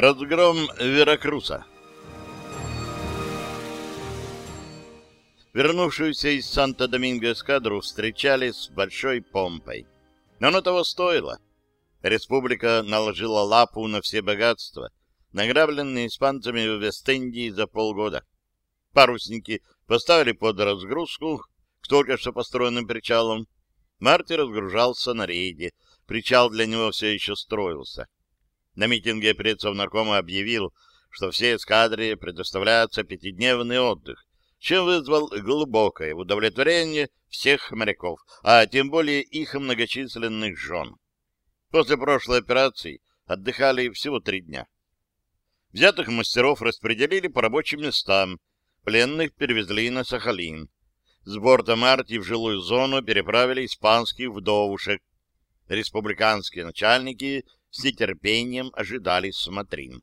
Разгром Веракруса Вернувшуюся из Санто-Доминго эскадру встречали с большой помпой. Но оно того стоило. Республика наложила лапу на все богатства, награбленные испанцами в Вест-Индии за полгода. Парусники поставили под разгрузку к только что построенным причалам. Марти разгружался на рейде. Причал для него все еще строился. На митинге предсов наркома объявил, что все эскадре предоставляется пятидневный отдых, чем вызвал глубокое удовлетворение всех моряков, а тем более их многочисленных жен. После прошлой операции отдыхали всего три дня. Взятых мастеров распределили по рабочим местам, пленных перевезли на Сахалин. С борта Марти в жилую зону переправили испанских вдовушек. Республиканские начальники с нетерпением ожидали смотрин.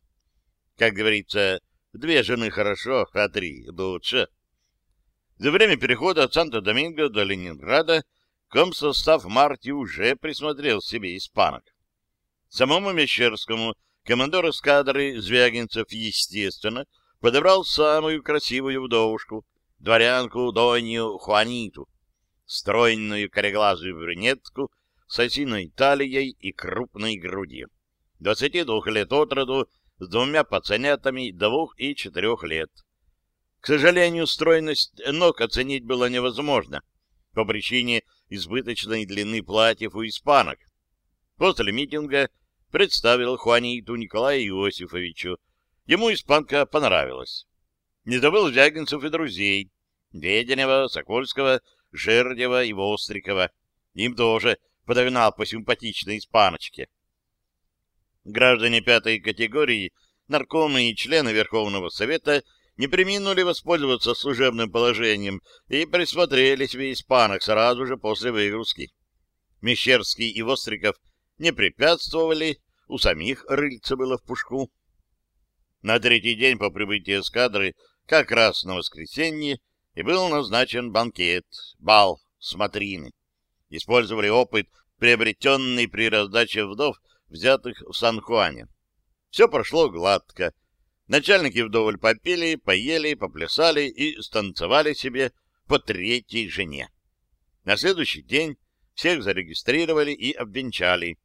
Как говорится, две жены хорошо, а три лучше. За время перехода от Санто-Доминго до Ленинграда комсостав Марти уже присмотрел себе испанок. Самому Мещерскому командор эскадры Звягинцев, естественно, подобрал самую красивую вдовушку, дворянку Донью Хуаниту, стройную кореглазую брюнетку с осиной талией и крупной грудью. Двадцати двух лет от роду, с двумя пацанятами двух и четырех лет. К сожалению, стройность ног оценить было невозможно по причине избыточной длины платьев у испанок. После митинга представил Хуаниту Николаю Иосифовичу. Ему испанка понравилась. Не забыл Звягинцев и друзей. Веденева, Сокольского, Жердева и Вострикова. Им тоже подогнал по симпатичной испаночке. Граждане пятой категории, наркомы и члены Верховного Совета не приминули воспользоваться служебным положением и присмотрели себе испанок сразу же после выгрузки. Мещерский и Востриков не препятствовали, у самих рыльца было в пушку. На третий день по прибытии эскадры, как раз на воскресенье, и был назначен банкет, бал, смотрины. Использовали опыт, приобретенный при раздаче вдов, взятых в Сан-Хуане. Все прошло гладко, Начальники вдоволь попели, поели, поплясали и станцевали себе по третьей жене. На следующий день всех зарегистрировали и обвенчали.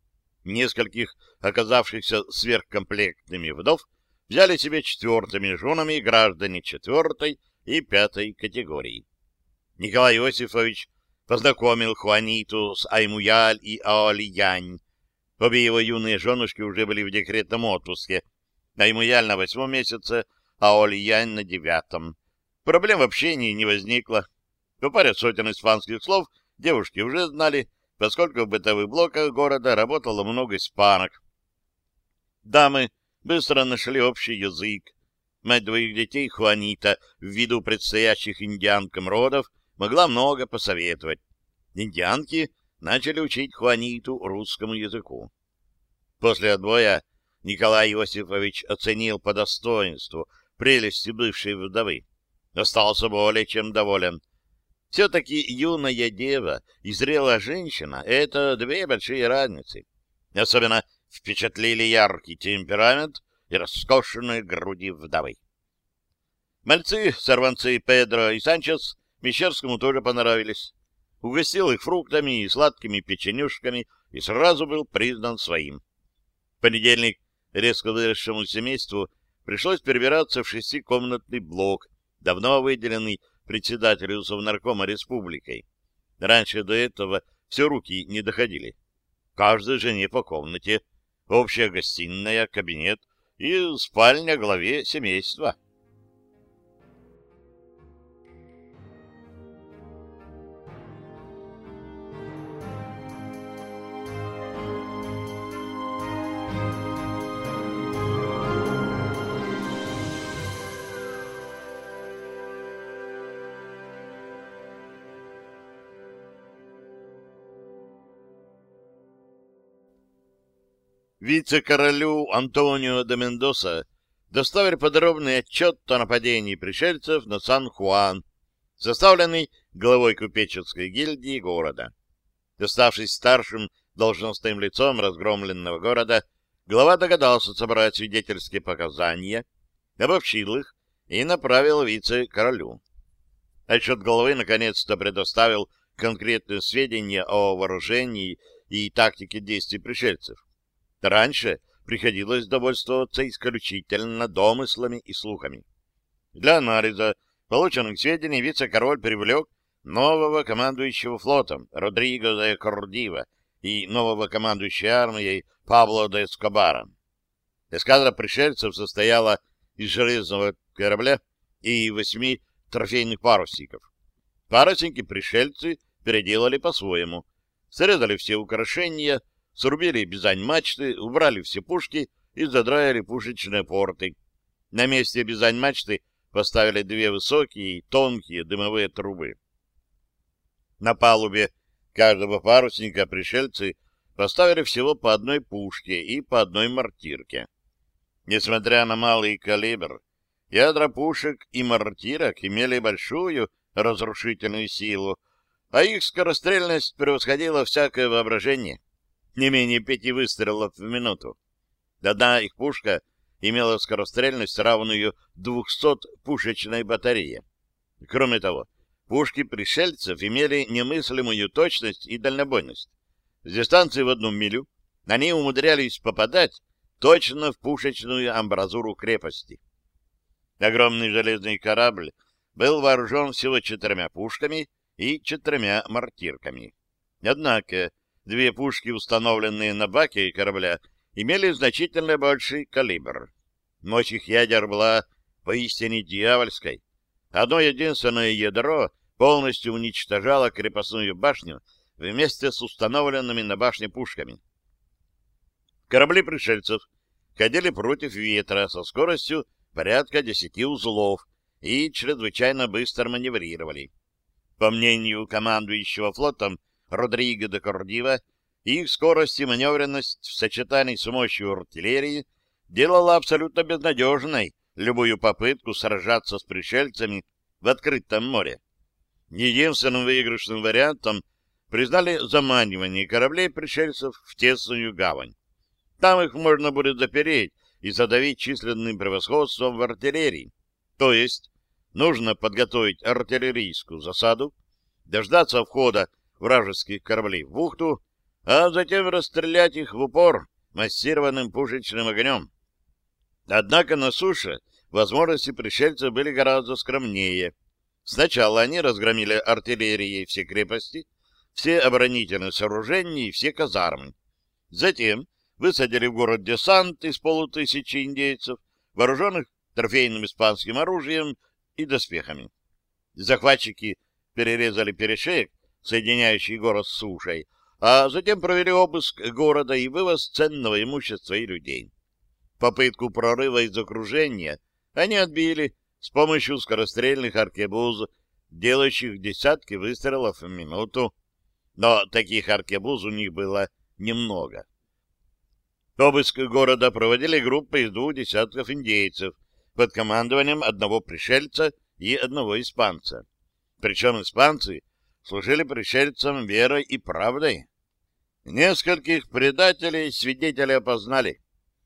Нескольких оказавшихся сверхкомплектными вдов взяли себе четвертыми женами граждане четвертой и пятой категории. Николай Иосифович познакомил Хуаниту с Аймуяль и Аолиянь. Обе его юные женушки уже были в декретном отпуске, Аймуяль на восьмом месяце, а Олиянь на девятом. Проблем в общении не возникло. По паре сотен испанских слов девушки уже знали, поскольку в бытовых блоках города работало много испанок. Дамы быстро нашли общий язык. Мать двоих детей Хуанита, ввиду предстоящих индианкам родов, могла много посоветовать. Индианки начали учить Хуаниту русскому языку. После отбоя Николай Иосифович оценил по достоинству прелести бывшей вдовы. Остался более чем доволен. Все-таки юная дева и зрелая женщина — это две большие разницы. Особенно впечатлили яркий темперамент и роскошные груди вдовы. Мальцы, сорванцы Педро и Санчес Мещерскому тоже понравились. Угостил их фруктами и сладкими печенюшками и сразу был признан своим. В понедельник резко выросшему семейству пришлось перебираться в шестикомнатный блок, давно выделенный председателю Совнаркома республикой. Раньше до этого все руки не доходили. Каждой жене по комнате, общая гостиная, кабинет и спальня главе семейства. Вице-королю Антонио де Мендоса доставили подробный отчет о нападении пришельцев на Сан-Хуан, составленный главой купеческой гильдии города. Доставшись старшим должностным лицом разгромленного города, глава догадался собрать свидетельские показания, обобщил их и направил вице-королю. Отчет головы наконец-то предоставил конкретные сведения о вооружении и тактике действий пришельцев. Раньше приходилось довольствоваться исключительно домыслами и слухами. Для анализа полученных сведений вице-король привлек нового командующего флотом Родриго де Кордива и нового командующего армией Пабло де Эскобара. Эскадра пришельцев состояла из железного корабля и восьми трофейных парусников. Парусники пришельцы переделали по-своему. Срезали все украшения, срубили бизань мачты, убрали все пушки и задраили пушечные порты. На месте бизань мачты поставили две высокие и тонкие дымовые трубы. На палубе каждого парусника пришельцы поставили всего по одной пушке и по одной мортирке. Несмотря на малый калибр, ядра пушек и мортирок имели большую разрушительную силу, а их скорострельность превосходила всякое воображение, не менее пяти выстрелов в минуту. Одна их пушка имела скорострельность, равную 200-пушечной батарее. Кроме того, пушки пришельцев имели немыслимую точность и дальнобойность. С дистанции в одну милю они умудрялись попадать точно в пушечную амбразуру крепости. Огромный железный корабль был вооружен всего четырьмя пушками и четырьмя мортирками. Однако две пушки, установленные на баке корабля, имели значительно больший калибр. Мощь их ядер была поистине дьявольской. Одно единственное ядро полностью уничтожало крепостную башню вместе с установленными на башне пушками. Корабли пришельцев ходили против ветра со скоростью порядка десяти узлов и чрезвычайно быстро маневрировали. По мнению командующего флотом Родриго де Кордива, их скорость и маневренность в сочетании с мощью артиллерии делала абсолютно безнадежной любую попытку сражаться с пришельцами в открытом море. Единственным выигрышным вариантом признали заманивание кораблей пришельцев в тесную гавань. Там их можно будет запереть и задавить численным превосходством в артиллерии. То есть нужно подготовить артиллерийскую засаду, дождаться входа вражеских кораблей в бухту, а затем расстрелять их в упор массированным пушечным огнем. Однако на суше возможности пришельцев были гораздо скромнее. Сначала они разгромили артиллерией все крепости, все оборонительные сооружения и все казармы. Затем высадили в город десант из полутысячи индейцев, вооруженных трофейным испанским оружием и доспехами. Захватчики перерезали перешеек, соединяющий город с сушей, а затем провели обыск города и вывоз ценного имущества и людей. Попытку прорыва из окружения они отбили с помощью скорострельных аркебуз, делающих десятки выстрелов в минуту. Но таких аркебуз у них было немного. Обыск города проводили группы из двух десятков индейцев под командованием одного пришельца и одного испанца. Причем испанцы служили пришельцам верой и правдой. Нескольких предателей свидетели опознали.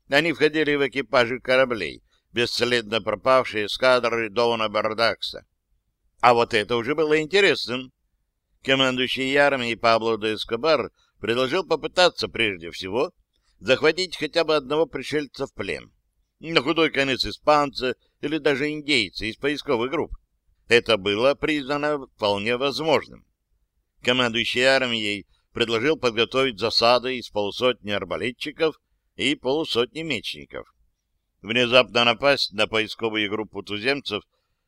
Они входили в экипажи кораблей, бесследно пропавшие эскадры Дона Бардакса. А вот это уже было интересным. Командующий армией Пабло де Эскобар предложил попытаться прежде всего захватить хотя бы одного пришельца в плен. На худой конец испанца или даже индейца из поисковых групп. Это было признано вполне возможным. Командующий армией предложил подготовить засады из полусотни арбалетчиков и полусотни мечников. Внезапно напасть на поисковую группу туземцев,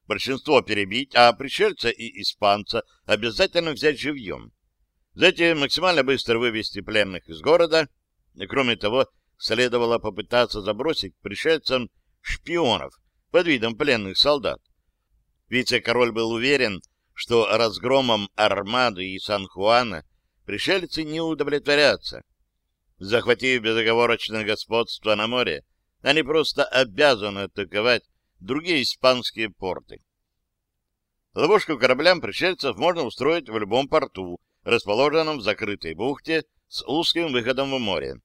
большинство перебить, а пришельца и испанца обязательно взять живьем. Затем максимально быстро вывести пленных из города — Кроме того, следовало попытаться забросить пришельцам шпионов под видом пленных солдат. Вице-король был уверен, что разгромом Армады и Сан-Хуана пришельцы не удовлетворятся. Захватив безоговорочное господство на море, они просто обязаны атаковать другие испанские порты. Ловушку кораблям пришельцев можно устроить в любом порту, расположенном в закрытой бухте с узким выходом в море.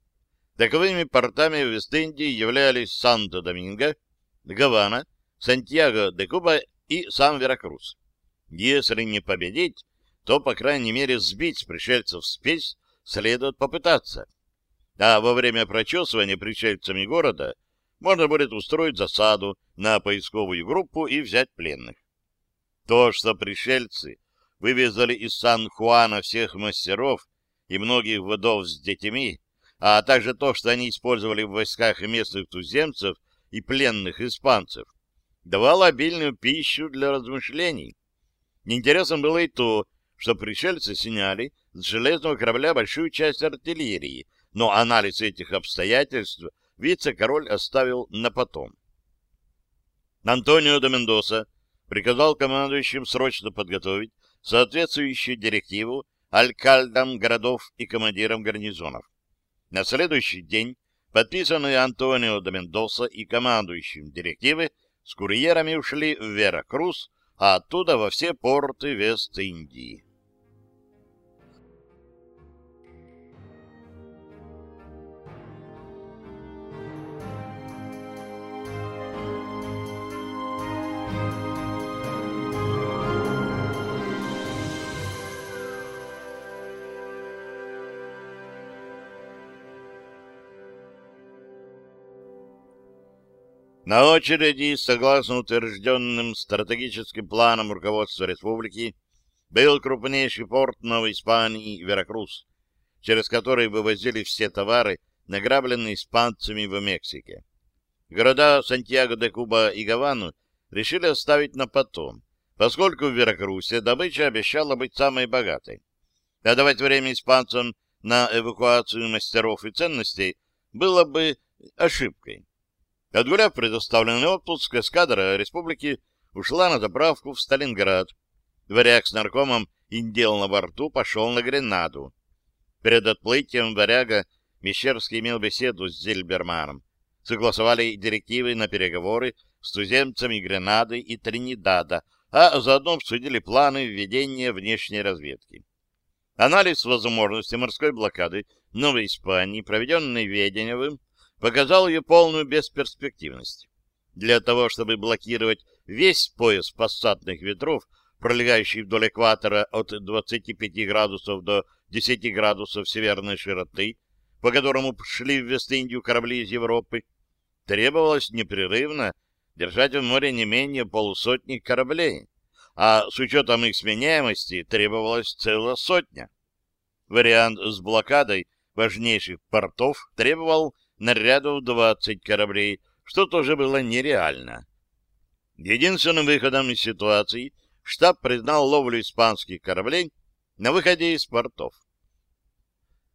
Таковыми портами в Вест-Индии являлись Санто-Доминго, Гавана, Сантьяго-де-Куба и сам Веракрус. Если не победить, то, по крайней мере, сбить пришельцев спесь следует попытаться. А во время прочесывания пришельцами города можно будет устроить засаду на поисковую группу и взять пленных. То, что пришельцы вывезли из Сан-Хуана всех мастеров и многих водов с детьми, а также то, что они использовали в войсках местных туземцев и пленных испанцев, давало обильную пищу для размышлений. Интересно было и то, что пришельцы сняли с железного корабля большую часть артиллерии, но анализ этих обстоятельств вице-король оставил на потом. Антонио де Мендоса приказал командующим срочно подготовить соответствующую директиву алькальдам городов и командирам гарнизонов. На следующий день подписанные Антонио де Мендоса и командующим директивы с курьерами ушли в Веракрус, а оттуда во все порты Вест-Индии. На очереди, согласно утвержденным стратегическим планам руководства республики, был крупнейший порт Новой Испании Веракрус, через который вывозили все товары, награбленные испанцами в Мексике. Города Сантьяго-де-Куба и Гавану решили оставить на потом, поскольку в Веракрусе добыча обещала быть самой богатой. А давать время испанцам на эвакуацию мастеров и ценностей было бы ошибкой. Отгуляв предоставленный отпуск, эскадра республики ушла на заправку в Сталинград. Варяг с наркомом индел на борту пошел на Гренаду. Перед отплытием Варяга Мещерский имел беседу с Зильберманом. Согласовали директивы на переговоры с туземцами Гренады и Тринидада, а заодно обсудили планы введения внешней разведки. Анализ возможности морской блокады Новой Испании, проведенный Веденевым, показал ее полную бесперспективность. Для того, чтобы блокировать весь пояс пассатных ветров, пролегающий вдоль экватора от 25 градусов до 10 градусов северной широты, по которому шли в Вест-Индию корабли из Европы, требовалось непрерывно держать в море не менее полусотни кораблей, а с учетом их сменяемости требовалась целая сотня. Вариант с блокадой важнейших портов требовал нарядов 20 кораблей, что тоже было нереально. Единственным выходом из ситуации штаб признал ловлю испанских кораблей на выходе из портов.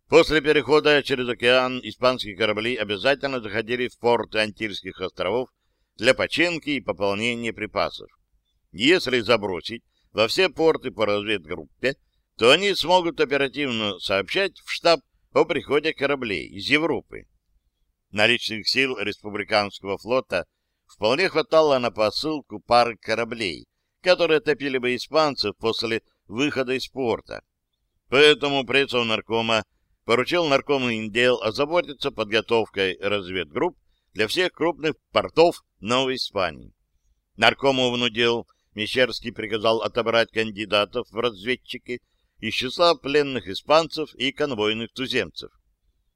После перехода через океан испанские корабли обязательно заходили в порты Антильских островов для починки и пополнения припасов. Если забросить во все порты по разведгруппе, то они смогут оперативно сообщать в штаб о приходе кораблей из Европы. Наличных сил республиканского флота вполне хватало на посылку пары кораблей, которые топили бы испанцев после выхода из порта. Поэтому прецов наркома поручил наркому Индел озаботиться подготовкой разведгрупп для всех крупных портов Новой Испании. Наркому внудел Мещерский приказал отобрать кандидатов в разведчики из числа пленных испанцев и конвойных туземцев.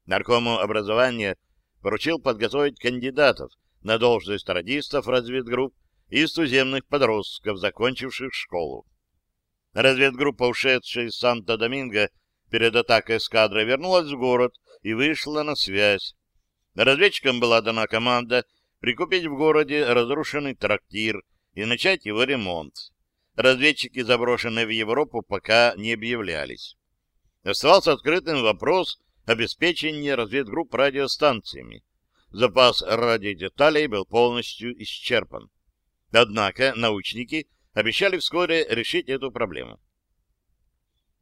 Наркому образования поручил подготовить кандидатов на должность радистов разведгрупп из туземных подростков, закончивших школу. Разведгруппа, ушедшая из Санто-Доминго перед атакой эскадры, вернулась в город и вышла на связь. Разведчикам была дана команда прикупить в городе разрушенный трактир и начать его ремонт. Разведчики, заброшенные в Европу, пока не объявлялись. Оставался открытым вопрос обеспечения разведгрупп радиостанциями. Запас радиодеталей был полностью исчерпан. Однако научники обещали вскоре решить эту проблему.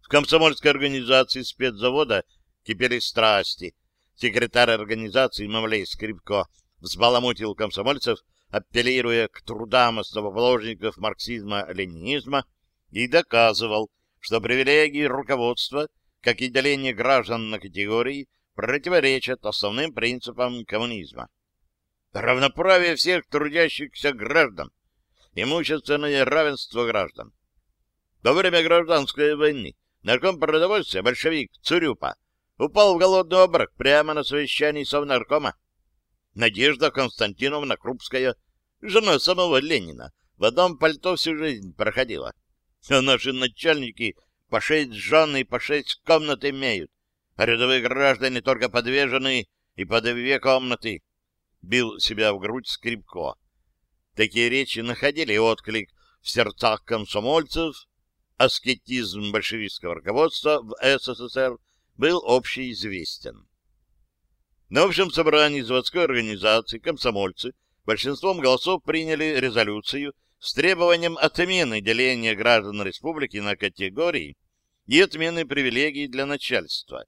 В комсомольской организации спецзавода кипели страсти. Секретарь организации Мавлей Скрипко взбаламутил комсомольцев, апеллируя к трудам основоположников марксизма-ленинизма и доказывал, что привилегии руководства – как и деление граждан на категории, противоречат основным принципам коммунизма. Равноправие всех трудящихся граждан, имущественное равенство граждан. Во время гражданской войны нарком продовольствия большевик Цурюпа упал в голодный обморок прямо на совещании совнаркома. Надежда Константиновна Крупская, жена самого Ленина, в одном пальто всю жизнь проходила. А наши начальники по шесть жен и по шесть комнат имеют, а рядовые граждане только по и по две комнаты. Бил себя в грудь скрипко. Такие речи находили отклик в сердцах комсомольцев. Аскетизм большевистского руководства в СССР был общеизвестен. На общем собрании заводской организации комсомольцы большинством голосов приняли резолюцию с требованием отмены деления граждан республики на категории и отмены привилегий для начальства.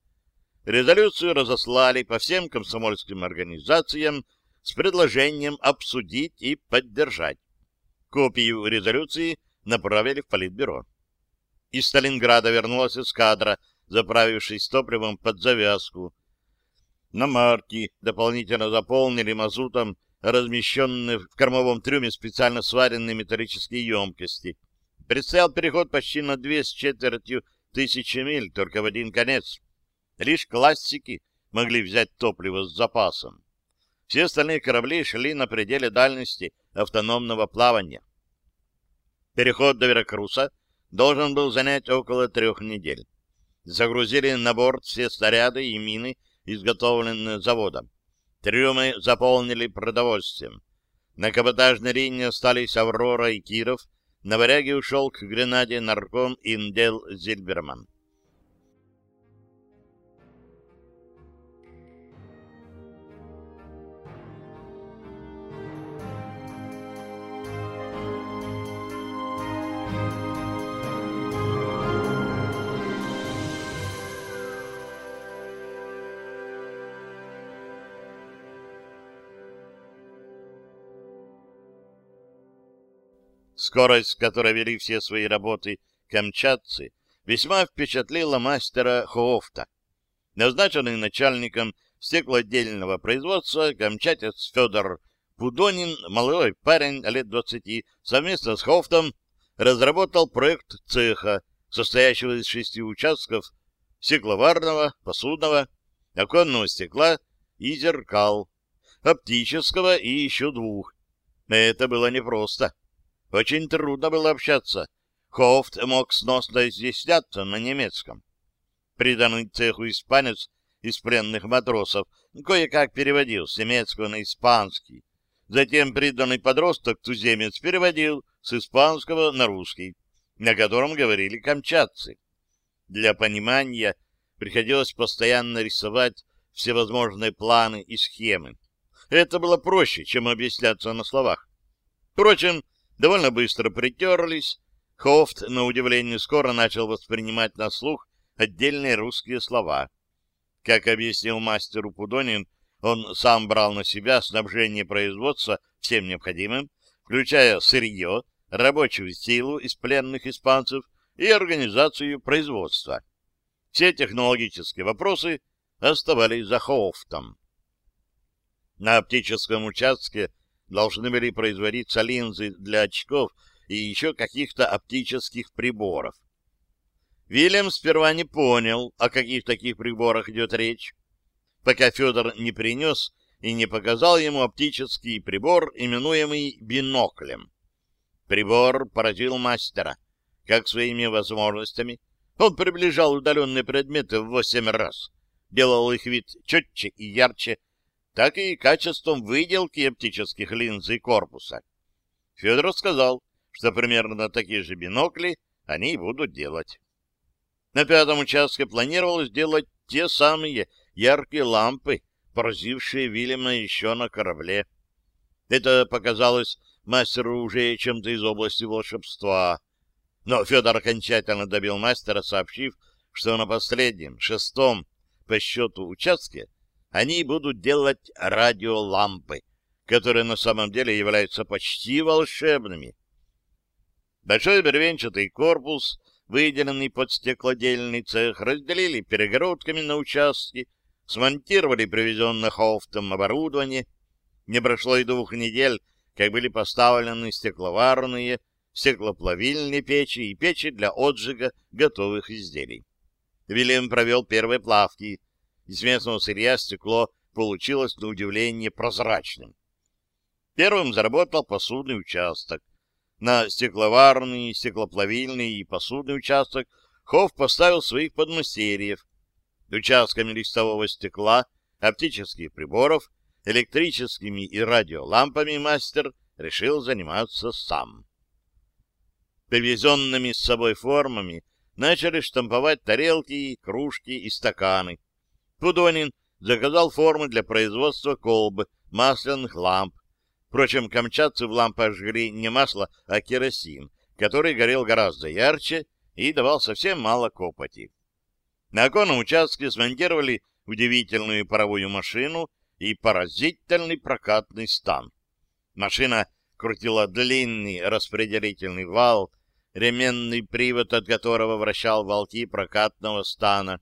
Резолюцию разослали по всем комсомольским организациям с предложением обсудить и поддержать. Копию резолюции направили в Политбюро. Из Сталинграда вернулась эскадра, заправившись топливом под завязку. На марке дополнительно заполнили мазутом размещенные в кормовом трюме специально сваренные металлические емкости. Предстоял переход почти на две с четвертью тысячи миль, только в один конец. Лишь классики могли взять топливо с запасом. Все остальные корабли шли на пределе дальности автономного плавания. Переход до Веракруса должен был занять около трех недель. Загрузили на борт все снаряды и мины, изготовленные заводом. Трюмы заполнили продовольствием. На каботажной линии остались Аврора и Киров. На варяге ушел к Гренаде нарком Индел Зильберман. Скорость, с которой вели все свои работы камчатцы, весьма впечатлила мастера Хоофта. Назначенный начальником стеклоотдельного производства камчатец Федор Пудонин, молодой парень лет двадцати, совместно с Хофтом разработал проект цеха, состоящего из шести участков стекловарного, посудного, оконного стекла и зеркал, оптического и еще двух. Это было непросто. Очень трудно было общаться. Хофт мог сносно изъясняться на немецком. Приданный цеху испанец из пленных матросов кое-как переводил с немецкого на испанский. Затем приданный подросток-туземец переводил с испанского на русский, на котором говорили камчатцы. Для понимания приходилось постоянно рисовать всевозможные планы и схемы. Это было проще, чем объясняться на словах. Впрочем, довольно быстро притерлись. Хофт, на удивление, скоро начал воспринимать на слух отдельные русские слова. Как объяснил мастеру Пудонин, он сам брал на себя снабжение производства всем необходимым, включая сырье, рабочую силу из пленных испанцев и организацию производства. Все технологические вопросы оставались за Хофтом. На оптическом участке должны были производиться линзы для очков и еще каких-то оптических приборов. Вильям сперва не понял, о каких таких приборах идет речь, пока Федор не принес и не показал ему оптический прибор, именуемый биноклем. Прибор поразил мастера, как своими возможностями. Он приближал удаленные предметы в восемь раз, делал их вид четче и ярче, так и качеством выделки оптических линз и корпуса. Федор сказал, что примерно такие же бинокли они будут делать. На пятом участке планировалось делать те самые яркие лампы, поразившие Вильяма еще на корабле. Это показалось мастеру уже чем-то из области волшебства. Но Федор окончательно добил мастера, сообщив, что на последнем, шестом по счету участке они будут делать радиолампы, которые на самом деле являются почти волшебными. Большой бревенчатый корпус, выделенный под стеклодельный цех, разделили перегородками на участки, смонтировали привезенное Хофтом оборудование. Не прошло и двух недель, как были поставлены стекловарные, стеклоплавильные печи и печи для отжига готовых изделий. Вильям провел первые плавки. Из местного сырья стекло получилось на удивление прозрачным. Первым заработал посудный участок. На стекловарный, стеклоплавильный и посудный участок Хофф поставил своих подмастерьев. Участками листового стекла, оптических приборов, электрическими и радиолампами мастер решил заниматься сам. Привезенными с собой формами начали штамповать тарелки, кружки и стаканы. Пудонин заказал формы для производства колб, масляных ламп. Впрочем, камчатцы в лампах жгли не масло, а керосин, который горел гораздо ярче и давал совсем мало копоти. На оконном участке смонтировали удивительную паровую машину и поразительный прокатный стан. Машина крутила длинный распределительный вал, ременный привод от которого вращал волки прокатного стана.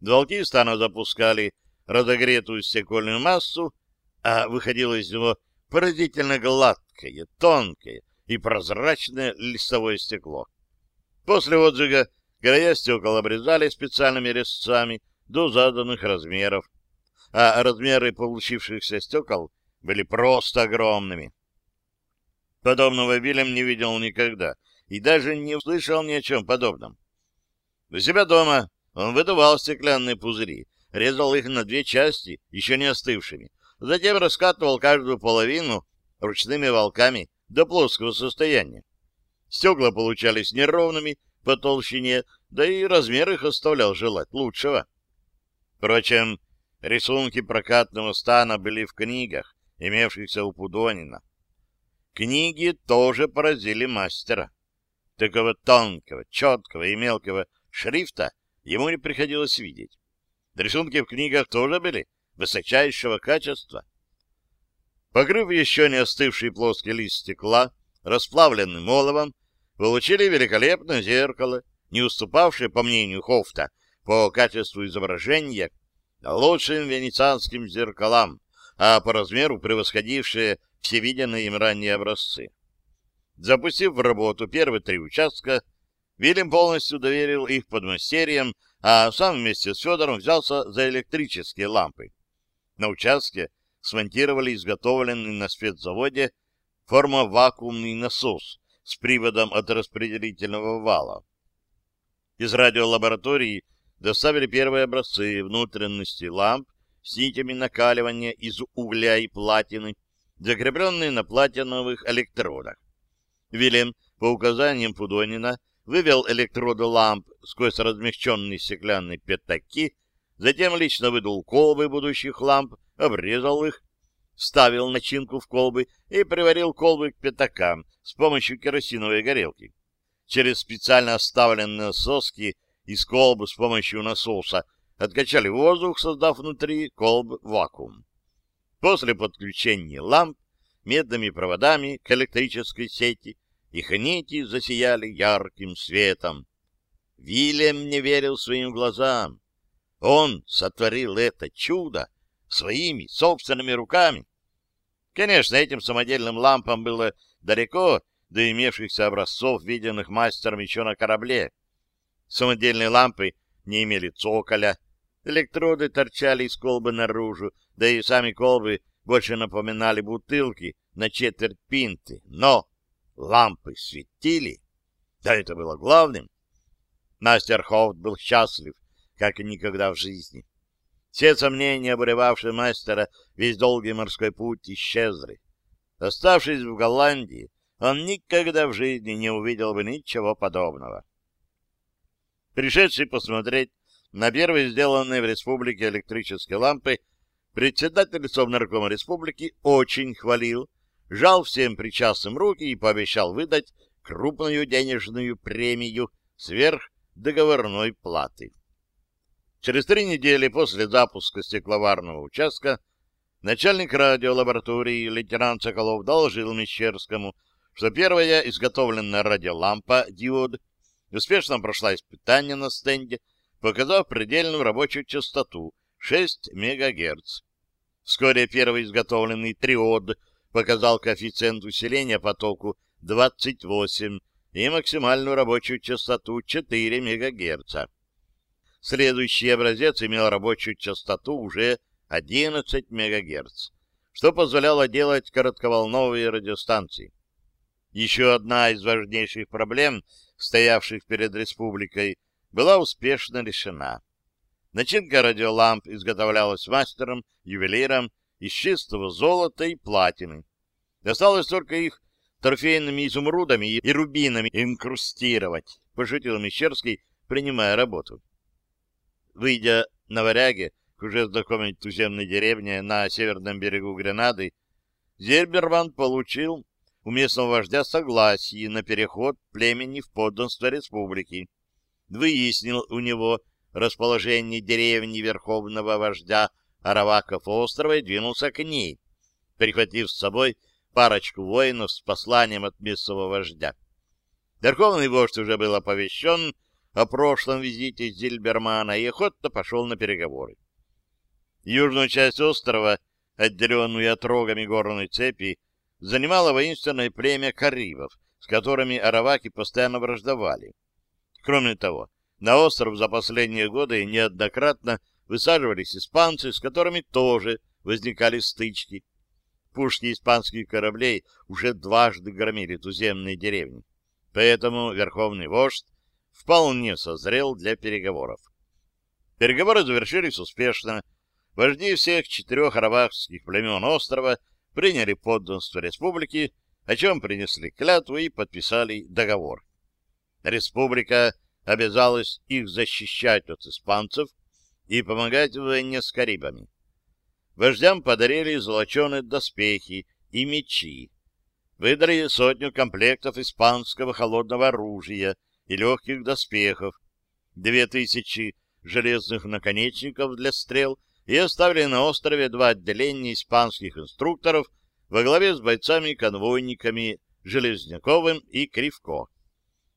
Волки стана запускали разогретую стекольную массу, а выходило из него поразительно гладкое, тонкое и прозрачное листовое стекло. После отжига края стекол обрезали специальными резцами до заданных размеров, а размеры получившихся стекол были просто огромными. Подобного Вильям не видел никогда и даже не услышал ни о чем подобном. У себя дома он выдувал стеклянные пузыри, резал их на две части, еще не остывшими, затем раскатывал каждую половину ручными волками до плоского состояния. Стекла получались неровными по толщине, да и размер их оставлял желать лучшего. Впрочем, рисунки прокатного стана были в книгах, имевшихся у Пудонина. Книги тоже поразили мастера. Такого тонкого, четкого и мелкого шрифта ему не приходилось видеть. Рисунки в книгах тоже были высочайшего качества. Покрыв еще не остывший плоский лист стекла расплавленным оловом, получили великолепное зеркало, не уступавшее, по мнению Хофта, по качеству изображения лучшим венецианским зеркалам, а по размеру превосходившее все виденные им ранние образцы. Запустив в работу первые три участка, Вильям полностью доверил их подмастерьям, а сам вместе с Федором взялся за электрические лампы. На участке смонтировали изготовленный на спецзаводе формовакуумный насос с приводом от распределительного вала. Из радиолаборатории доставили первые образцы внутренности ламп с нитями накаливания из угля и платины, закрепленные на платиновых электродах. Вильям по указаниям Пудонина вывел электроды ламп сквозь размягченные стеклянные пятаки, затем лично выдул колбы будущих ламп, обрезал их, вставил начинку в колбы и приварил колбы к пятакам с помощью керосиновой горелки. Через специально оставленные соски из колбы с помощью насоса откачали воздух, создав внутри колб вакуум. После подключения ламп медными проводами к электрической сети их нити засияли ярким светом. Вильям не верил своим глазам. Он сотворил это чудо своими собственными руками. Конечно, этим самодельным лампам было далеко до имевшихся образцов, виденных мастером еще на корабле. Самодельные лампы не имели цоколя, электроды торчали из колбы наружу, да и сами колбы больше напоминали бутылки на четверть пинты. Но лампы светили. Да это было главным. Мастер Хофт был счастлив, как и никогда в жизни. Все сомнения, обуревавшие мастера весь долгий морской путь, исчезли. Оставшись в Голландии, он никогда в жизни не увидел бы ничего подобного. Пришедший посмотреть на первые сделанные в республике электрические лампы, председатель Совнаркома республики очень хвалил, жал всем причастным руки и пообещал выдать крупную денежную премию сверх договорной платы. Через три недели после запуска стекловарного участка начальник радиолаборатории лейтенант Соколов доложил Мещерскому, что первая изготовленная радиолампа «Диод» успешно прошла испытание на стенде, показав предельную рабочую частоту 6 МГц. Вскоре первый изготовленный триод показал коэффициент усиления потоку 28 и максимальную рабочую частоту 4 МГц. Следующий образец имел рабочую частоту уже 11 МГц, что позволяло делать коротковолновые радиостанции. Еще одна из важнейших проблем, стоявших перед республикой, была успешно решена. Начинка радиоламп изготовлялась мастером, ювелиром из чистого золота и платины. Осталось только их торфейными изумрудами и рубинами инкрустировать, пошутил Мещерский, принимая работу. Выйдя на варяге к уже знакомой туземной деревне на северном берегу Гренады, Зельберман получил у местного вождя согласие на переход племени в подданство республики. Выяснил у него расположение деревни верховного вождя Араваков острова и двинулся к ней, прихватив с собой парочку воинов с посланием от местного вождя. Верховный вождь уже был оповещен о прошлом визите Зильбермана и охотно пошел на переговоры. Южную часть острова, отделенную отрогами горной цепи, занимало воинственное племя карибов, с которыми араваки постоянно враждовали. Кроме того, на остров за последние годы неоднократно высаживались испанцы, с которыми тоже возникали стычки. Пушки испанских кораблей уже дважды громили туземные деревни. Поэтому верховный вождь вполне созрел для переговоров. Переговоры завершились успешно. Вожди всех четырех аравакских племен острова приняли подданство республики, о чем принесли клятву и подписали договор. Республика обязалась их защищать от испанцев и помогать в войне с карибами. Вождям подарили золоченые доспехи и мечи, выдали сотню комплектов испанского холодного оружия и легких доспехов, две тысячи железных наконечников для стрел и оставили на острове два отделения испанских инструкторов во главе с бойцами-конвойниками Железняковым и Кривко.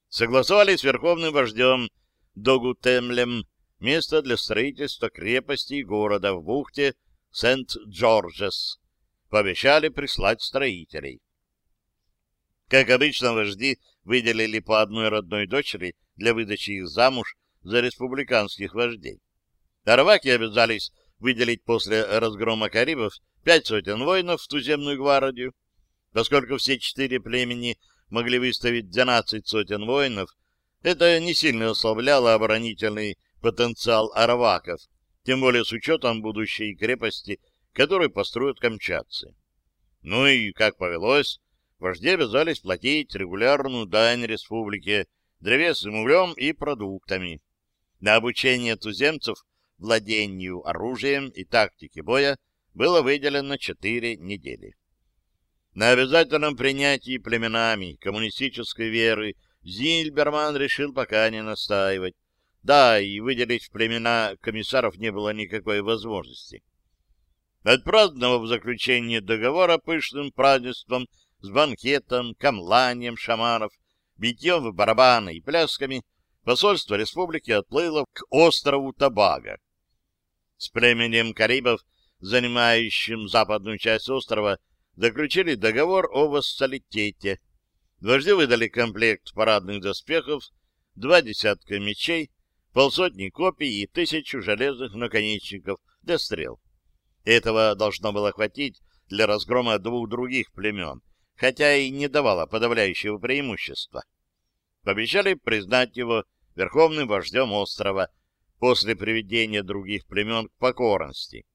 Согласовали с верховным вождем Догутемлем место для строительства крепости и города в бухте Сент-Джорджес. Пообещали прислать строителей. Как обычно, вожди выделили по одной родной дочери для выдачи их замуж за республиканских вождей. Араваки обязались выделить после разгрома Карибов пять сотен воинов в туземную гвардию. Поскольку все четыре племени могли выставить 12 сотен воинов, это не сильно ослабляло оборонительный потенциал араваков, тем более с учетом будущей крепости, которую построят камчатцы. Ну и, как повелось, вожди обязались платить регулярную дань республике древесным углем и продуктами. На обучение туземцев владению оружием и тактике боя было выделено четыре недели. На обязательном принятии племенами коммунистической веры Зильберман решил пока не настаивать. Да, и выделить в племена комиссаров не было никакой возможности. Отпраздновав заключение договора пышным празднеством с банкетом, камланием шаманов, битьем в барабаны и плясками, посольство республики отплыло к острову Табага с племенем Карибов, занимающим западную часть острова, заключили договор о вассалитете. Вожди выдали комплект парадных доспехов, два десятка мечей, полсотни копий и тысячу железных наконечников для стрел. Этого должно было хватить для разгрома двух других племен, хотя и не давало подавляющего преимущества. Пообещали признать его верховным вождем острова, после приведения других племен к покорности.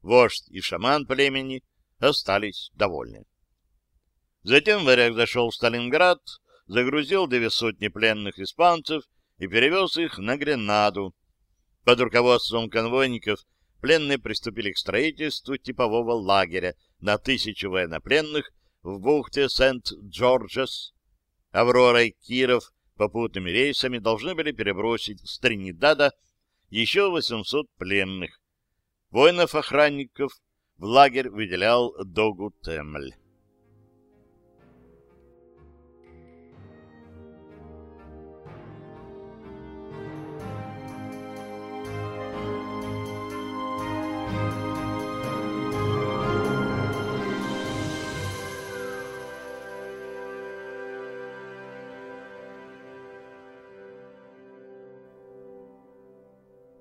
Вождь и шаман племени остались довольны. Затем варяг зашел в Сталинград, загрузил две сотни пленных испанцев и перевез их на Гренаду. Под руководством конвойников пленные приступили к строительству типового лагеря на тысячу военнопленных в бухте Сент-Джорджес. Аврора и Киров попутными рейсами должны были перебросить с Тринидада еще 800 пленных. Воинов-охранников в лагерь выделял Догу Темль.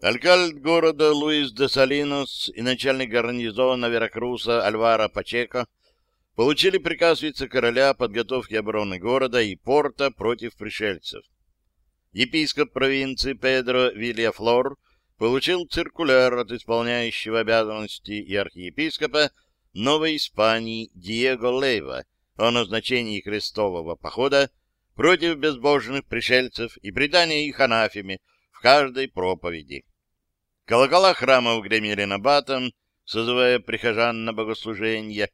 Алькальд города Луис де Салинос и начальник гарнизона Веракруса Альвара Пачеко получили приказ вице-короля о подготовке обороны города и порта против пришельцев. Епископ провинции Педро Вильяфлор получил циркуляр от исполняющего обязанности и архиепископа Новой Испании Диего Лейва о назначении крестового похода против безбожных пришельцев и предании их анафеме в каждой проповеди. Колокола храмов гремели набатом, созывая прихожан на богослужение.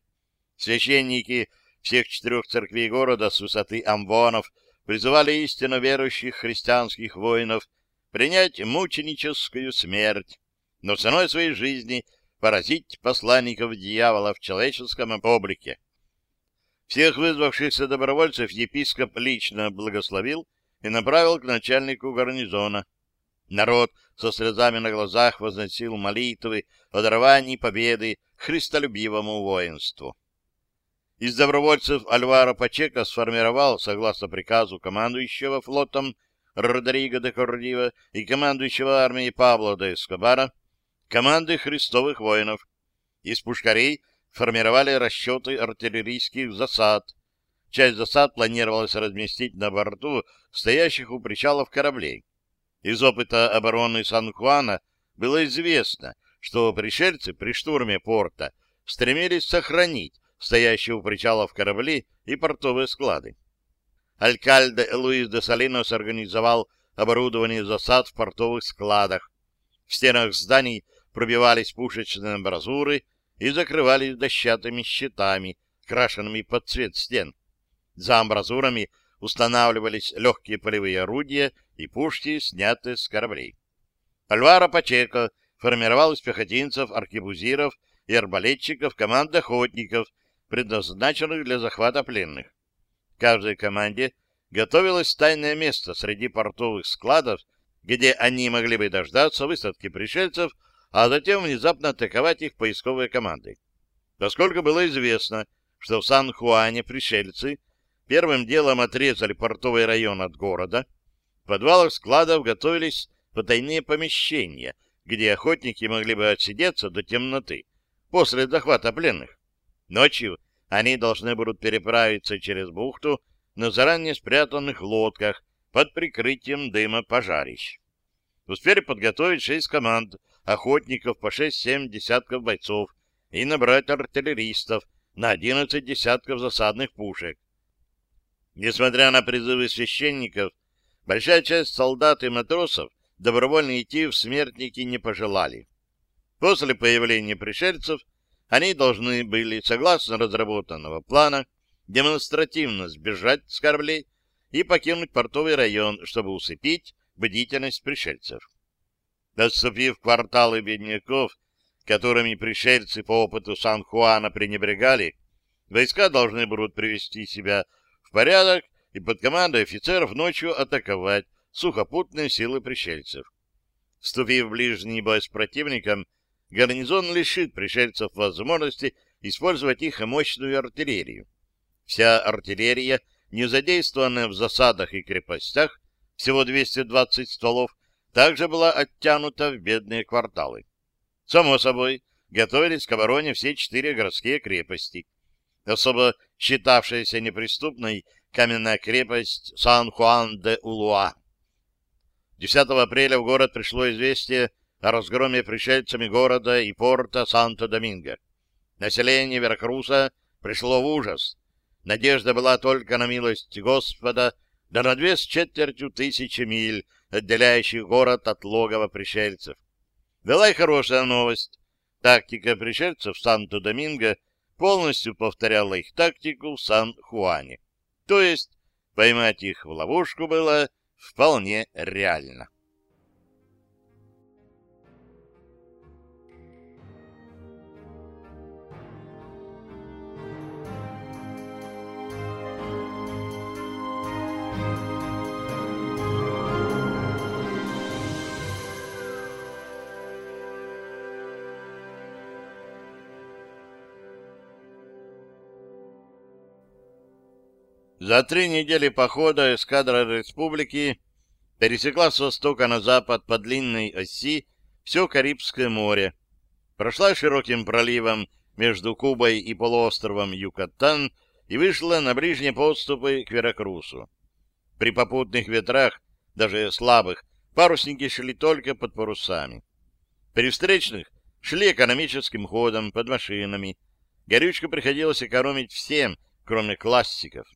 Священники всех четырех церквей города с высоты амвонов призывали истинно верующих христианских воинов принять мученическую смерть, но ценой своей жизни поразить посланников дьявола в человеческом облике. Всех вызвавшихся добровольцев епископ лично благословил и направил к начальнику гарнизона. Народ со слезами на глазах возносил молитвы о даровании победы христолюбивому воинству. Из добровольцев Альваро Пачека сформировал, согласно приказу командующего флотом Родриго де Кордива и командующего армией Пабло де Эскобара, команды христовых воинов. Из пушкарей формировали расчеты артиллерийских засад. Часть засад планировалось разместить на борту стоящих у причалов кораблей. Из опыта обороны Сан-Хуана было известно, что пришельцы при штурме порта стремились сохранить стоящие у причалов корабли и портовые склады. Алькальде Луис де Салинос организовал оборудование засад в портовых складах. В стенах зданий пробивались пушечные амбразуры и закрывались дощатыми щитами, крашенными под цвет стен. За амбразурами устанавливались легкие полевые орудия и пушки, снятые с кораблей. Альваро Пачеко формировал из пехотинцев, аркебузиров и арбалетчиков команд охотников, предназначенных для захвата пленных. Каждой команде готовилось тайное место среди портовых складов, где они могли бы дождаться высадки пришельцев, а затем внезапно атаковать их поисковые команды. Поскольку было известно, что в Сан-Хуане пришельцы первым делом отрезали портовый район от города, в подвалах складов готовились потайные помещения, где охотники могли бы отсидеться до темноты после захвата пленных. Ночью они должны будут переправиться через бухту на заранее спрятанных лодках под прикрытием дыма пожарищ. Успели подготовить шесть команд охотников по шесть-семь десятков бойцов и набрать артиллеристов на одиннадцать десятков засадных пушек. Несмотря на призывы священников, большая часть солдат и матросов добровольно идти в смертники не пожелали. После появления пришельцев они должны были, согласно разработанного плана, демонстративно сбежать с кораблей и покинуть портовый район, чтобы усыпить бдительность пришельцев. Отступив кварталы бедняков, которыми пришельцы по опыту Сан-Хуана пренебрегали, войска должны будут привести себя в порядок и под командой офицеров ночью атаковать сухопутные силы пришельцев. Вступив в ближний бой с противником, гарнизон лишит пришельцев возможности использовать их мощную артиллерию. Вся артиллерия, не задействованная в засадах и крепостях, всего 220 стволов, также была оттянута в бедные кварталы. Само собой, готовились к обороне все четыре городские крепости особо считавшаяся неприступной каменная крепость Сан-Хуан-де-Улуа. 10 апреля в город пришло известие о разгроме пришельцами города и порта Санто-Доминго. Население Веракруса пришло в ужас. Надежда была только на милость Господа, да на две с четвертью тысячи миль, отделяющих город от логова пришельцев. Была и хорошая новость. Тактика пришельцев Санто-Доминго полностью повторяла их тактику в Сан-Хуане. То есть поймать их в ловушку было вполне реально. За три недели похода эскадра республики пересекла с востока на запад по длинной оси все Карибское море, прошла широким проливом между Кубой и полуостровом Юкатан и вышла на ближние подступы к Веракрусу. При попутных ветрах, даже слабых, парусники шли только под парусами. При встречных шли экономическим ходом, под машинами. Горючку приходилось экономить всем, кроме классиков.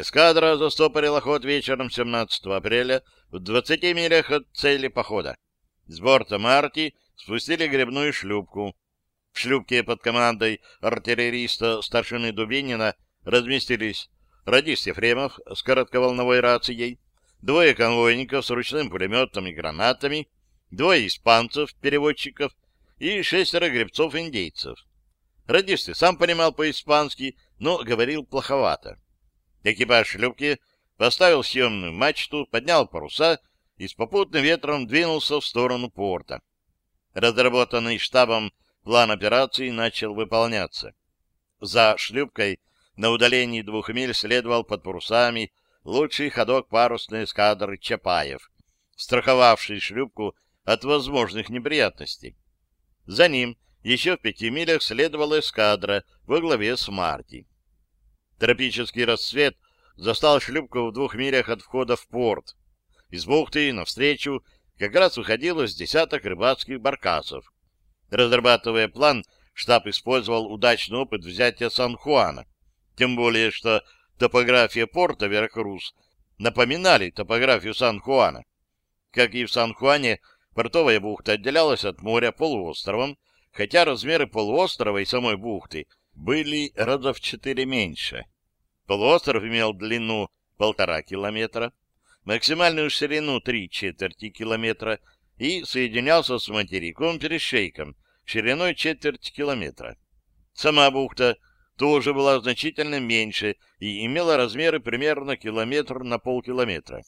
Эскадра застопорила ход вечером 17 апреля в 20 милях от цели похода. С борта Марти спустили гребную шлюпку. В шлюпке под командой артиллериста старшины Дубинина разместились радист Ефремов с коротковолновой рацией, двое конвойников с ручным пулеметом и гранатами, двое испанцев, переводчиков и шестеро гребцов-индейцев. Радист и сам понимал по-испански, но говорил плоховато. Экипаж шлюпки поставил съемную мачту, поднял паруса и с попутным ветром двинулся в сторону порта. Разработанный штабом план операции начал выполняться. За шлюпкой на удалении двух миль следовал под парусами лучший ходок парусной эскадры Чапаев, страховавший шлюпку от возможных неприятностей. За ним еще в пяти милях следовала эскадра во главе с Марти. Тропический рассвет застал шлюпку в двух милях от входа в порт. Из бухты навстречу как раз выходило с десяток рыбацких баркасов. Разрабатывая план, штаб использовал удачный опыт взятия Сан-Хуана. Тем более, что топография порта Веракрус напоминали топографию Сан-Хуана. Как и в Сан-Хуане, портовая бухта отделялась от моря полуостровом, хотя размеры полуострова и самой бухты были раза в четыре меньше. Полуостров имел длину полтора километра, максимальную ширину три четверти километра и соединялся с материком-перешейком шириной четверть километра. Сама бухта тоже была значительно меньше и имела размеры примерно километр на полкилометра.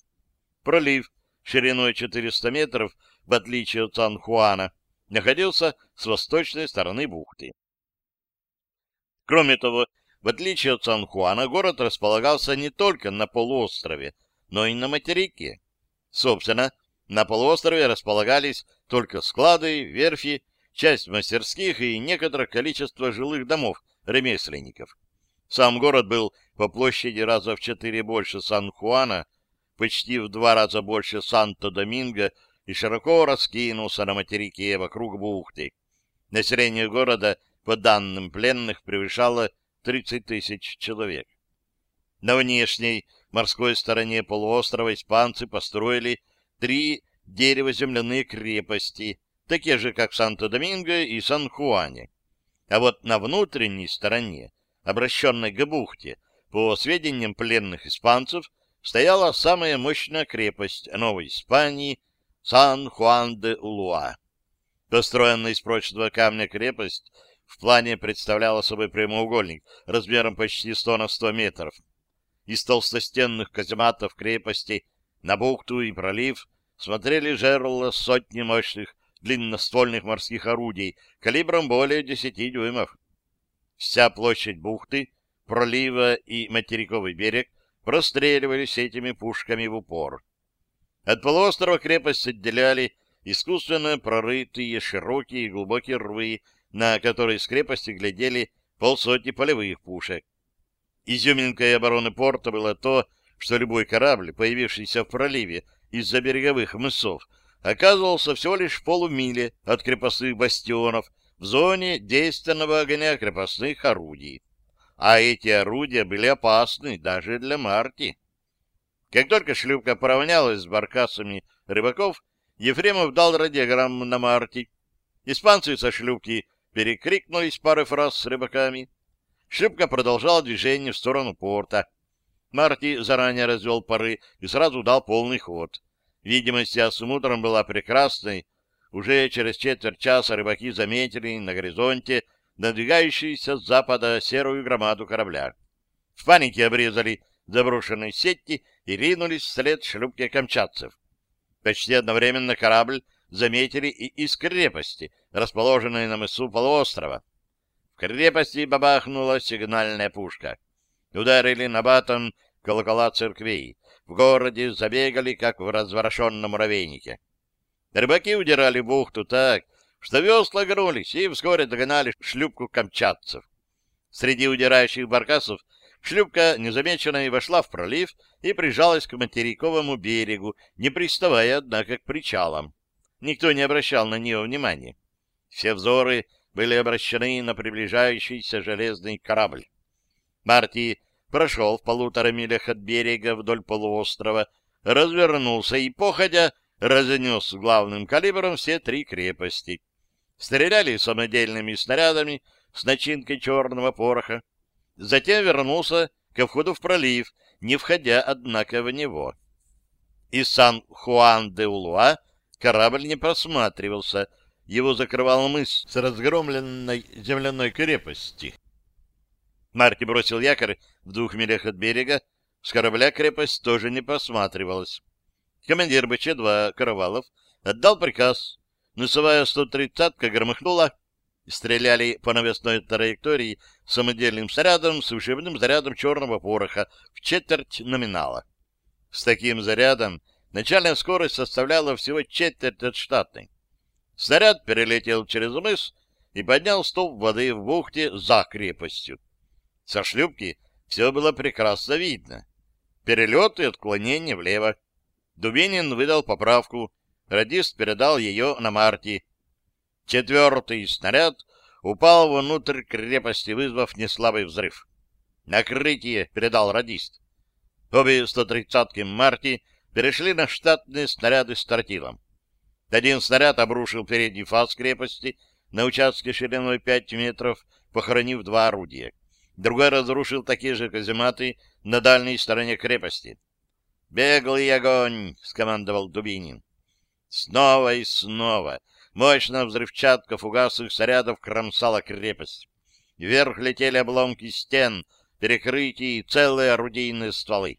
Пролив шириной 400 метров, в отличие от Сан-Хуана, находился с восточной стороны бухты. Кроме того, в отличие от Сан-Хуана, город располагался не только на полуострове, но и на материке. Собственно, на полуострове располагались только склады, верфи, часть мастерских и некоторое количество жилых домов ремесленников. Сам город был по площади раза в четыре больше Сан-Хуана, почти в два раза больше Санто-Доминго и широко раскинулся на материке вокруг бухты. Население города, по данным пленных, превышало 30 тысяч человек. На внешней морской стороне полуострова испанцы построили три дерево-земляные крепости, такие же, как Санто-Доминго и Сан-Хуане. А вот на внутренней стороне, обращенной к бухте, по сведениям пленных испанцев, стояла самая мощная крепость Новой Испании Сан-Хуан-де-Улуа. Построенная из прочного камня крепость в плане представляла собой прямоугольник размером почти 100 на 100 метров. Из толстостенных казематов крепости на бухту и пролив смотрели жерла сотни мощных длинноствольных морских орудий калибром более 10 дюймов. Вся площадь бухты, пролива и материковый берег простреливались этими пушками в упор. От полуострова крепость отделяли искусственно прорытые широкие и глубокие рвы, на которые с крепости глядели полсотни полевых пушек. Изюминкой обороны порта было то, что любой корабль, появившийся в проливе из-за береговых мысов, оказывался всего лишь в полумиле от крепостных бастионов в зоне действенного огня крепостных орудий. А эти орудия были опасны даже для Марти. Как только шлюпка поравнялась с баркасами рыбаков, Ефремов дал радиограмму на Марти. Испанцы со шлюпки перекрикнулись парой фраз с рыбаками. Шлюпка продолжала движение в сторону порта. Марти заранее развел пары и сразу дал полный ход. Видимость осмотром была прекрасной. Уже через четверть часа рыбаки заметили на горизонте надвигающуюся с запада серую громаду корабля. В панике обрезали заброшенные сети и ринулись вслед шлюпке камчатцев. Почти одновременно корабль заметили и из крепости, расположенной на мысу полуострова. В крепости бабахнула сигнальная пушка. Ударили на батон колокола церквей в городе забегали, как в разворошенном муравейнике. Рыбаки удирали бухту так, что весла гнулись и вскоре догнали шлюпку камчатцев. Среди удирающих баркасов шлюпка незамеченной вошла в пролив и прижалась к материковому берегу, не приставая, однако, к причалам. Никто не обращал на нее внимания. Все взоры были обращены на приближающийся железный корабль. Марти прошел в полутора милях от берега вдоль полуострова, развернулся и, походя, разнес главным калибром все три крепости. Стреляли самодельными снарядами с начинкой черного пороха. Затем вернулся ко входу в пролив, не входя, однако, в него. Из Сан-Хуан-де-Улуа корабль не просматривался, его закрывал мыс с разгромленной земляной крепости. Марти бросил якорь в двух милях от берега, с корабля крепость тоже не просматривалась. Командир БЧ-2 Каравалов отдал приказ. Носовая 130-ка громыхнула. Стреляли по навесной траектории самодельным снарядом с вышибным зарядом черного пороха в четверть номинала. С таким зарядом начальная скорость составляла всего четверть от штатной. Снаряд перелетел через мыс и поднял столб воды в бухте за крепостью. Со шлюпки все было прекрасно видно. Перелет и отклонение влево. Дубинин выдал поправку. Радист передал ее на Марти. Четвертый снаряд упал внутрь крепости, вызвав неслабый взрыв. «Накрытие!» — передал радист. Обе 130-ки Марти перешли на штатные снаряды с тортилом. Один снаряд обрушил передний фас крепости на участке шириной 5 метров, похоронив два орудия. Другой разрушил такие же казематы на дальней стороне крепости. «Беглый огонь!» — скомандовал Дубинин. Снова и снова мощная взрывчатка фугасных снарядов кромсала крепость. Вверх летели обломки стен, перекрытий и целые орудийные стволы.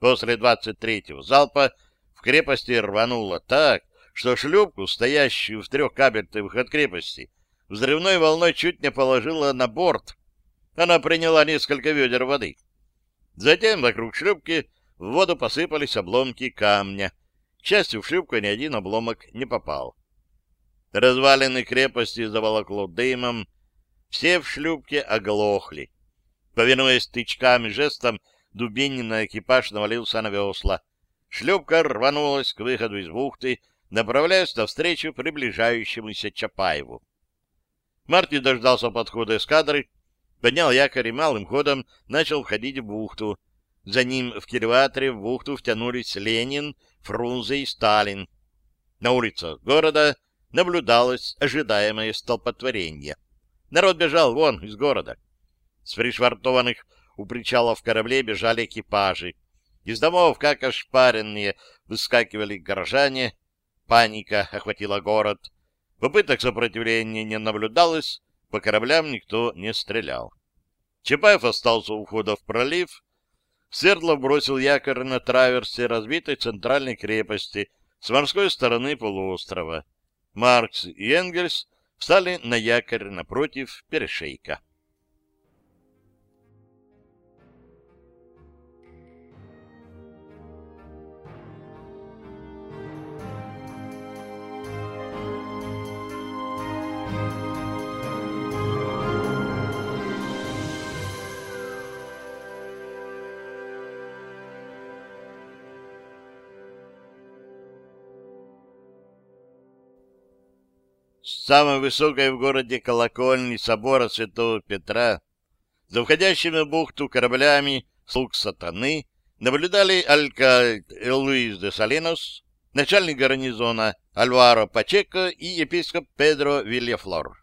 После двадцать третьего залпа в крепости рвануло так, что шлюпку, стоящую в трех кабельтовых от крепости, взрывной волной чуть не положила на борт. Она приняла несколько ведер воды. Затем вокруг шлюпки в воду посыпались обломки камня. К счастью, в шлюпку ни один обломок не попал. Развалины крепости заволокло дымом. Все в шлюпке оглохли. Повинуясь тычкам и жестам, Дубинин на экипаж навалился на весла. Шлюпка рванулась к выходу из бухты, направляясь навстречу приближающемуся Чапаеву. Марти дождался подхода эскадры, поднял якорь и малым ходом начал входить в бухту. За ним в кильваторе в бухту втянулись Ленин, Фрунзе и Сталин. На улицах города наблюдалось ожидаемое столпотворение. Народ бежал вон из города. С пришвартованных у причалов кораблей бежали экипажи. Из домов, как ошпаренные, выскакивали горожане. Паника охватила город. Попыток сопротивления не наблюдалось, по кораблям никто не стрелял. Чапаев остался у входа в пролив, Свердлов бросил якорь на траверсе разбитой центральной крепости с морской стороны полуострова. Маркс и Энгельс встали на якорь напротив перешейка. Самой высокой в городе колокольни собора Святого Петра, за входящими в бухту кораблями слуг сатаны наблюдали Алька Луис де Салинос, начальник гарнизона Альваро Пачеко и епископ Педро Вильяфлор.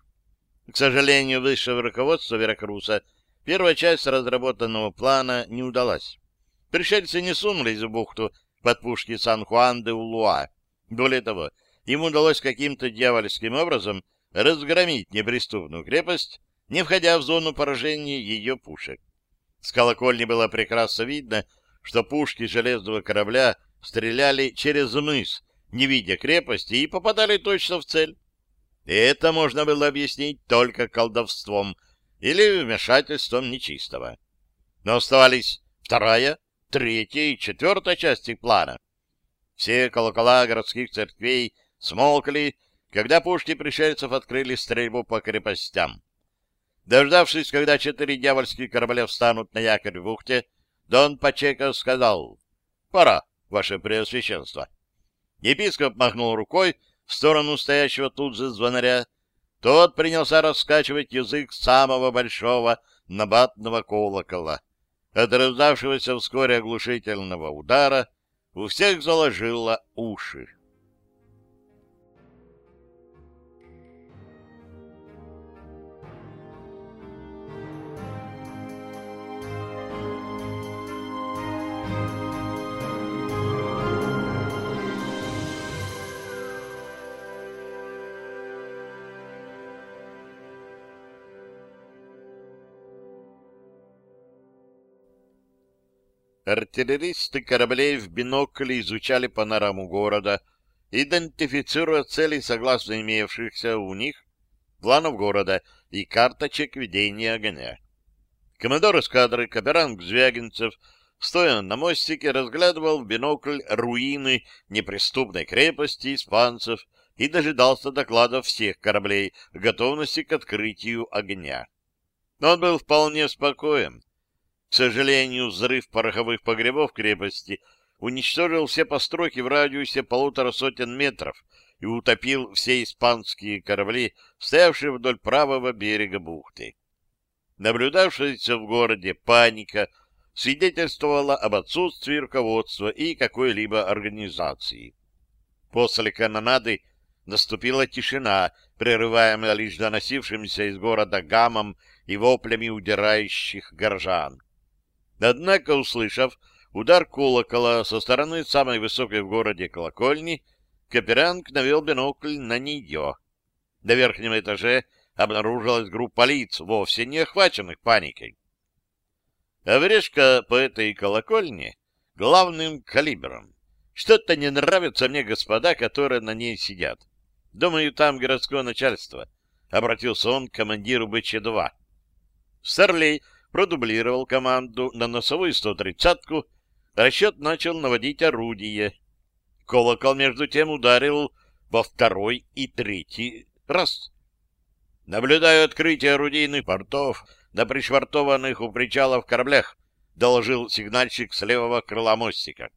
К сожалению, высшего руководства Веракруса первая часть разработанного плана не удалась. Пришельцы не сунулись в бухту под пушки Сан-Хуан-де-Улуа. Более того, им удалось каким-то дьявольским образом разгромить неприступную крепость, не входя в зону поражения ее пушек. С колокольни было прекрасно видно, что пушки железного корабля стреляли через мыс, не видя крепости, и попадали точно в цель. И это можно было объяснить только колдовством или вмешательством нечистого. Но оставались вторая, третья и четвертая части плана. Все колокола городских церквей смолкли, когда пушки пришельцев открыли стрельбу по крепостям. Дождавшись, когда четыре дьявольских корабля встанут на якорь в бухте, Дон Пачеко сказал «Пора, ваше преосвященство». Епископ махнул рукой в сторону стоящего тут же звонаря. Тот принялся раскачивать язык самого большого набатного колокола. От раздавшегося вскоре оглушительного удара у всех заложило уши. Артиллеристы кораблей в бинокле изучали панораму города, идентифицируя цели согласно имевшихся у них планов города и карточек ведения огня. Командор эскадры Каперанг Звягинцев, стоя на мостике, разглядывал в бинокль руины неприступной крепости испанцев и дожидался докладов всех кораблей готовности к открытию огня. Но он был вполне спокоен. К сожалению, взрыв пороховых погребов крепости уничтожил все постройки в радиусе полутора сотен метров и утопил все испанские корабли, стоявшие вдоль правого берега бухты. Наблюдавшаяся в городе паника свидетельствовала об отсутствии руководства и какой-либо организации. После канонады наступила тишина, прерываемая лишь доносившимся из города гамом и воплями удирающих горожан. Однако, услышав удар колокола со стороны самой высокой в городе колокольни, Каперанг навел бинокль на нее. На верхнем этаже обнаружилась группа лиц, вовсе не охваченных паникой. Оврешка по этой колокольне главным калибром. Что-то не нравится мне господа, которые на ней сидят. Думаю, там городское начальство. Обратился он к командиру БЧ-2. Старлей продублировал команду на носовую 130-ку, расчет начал наводить орудие. Колокол, между тем, ударил во второй и третий раз. Наблюдаю открытие орудийных портов на пришвартованных у причалов кораблях, доложил сигнальщик с левого крыла мостика.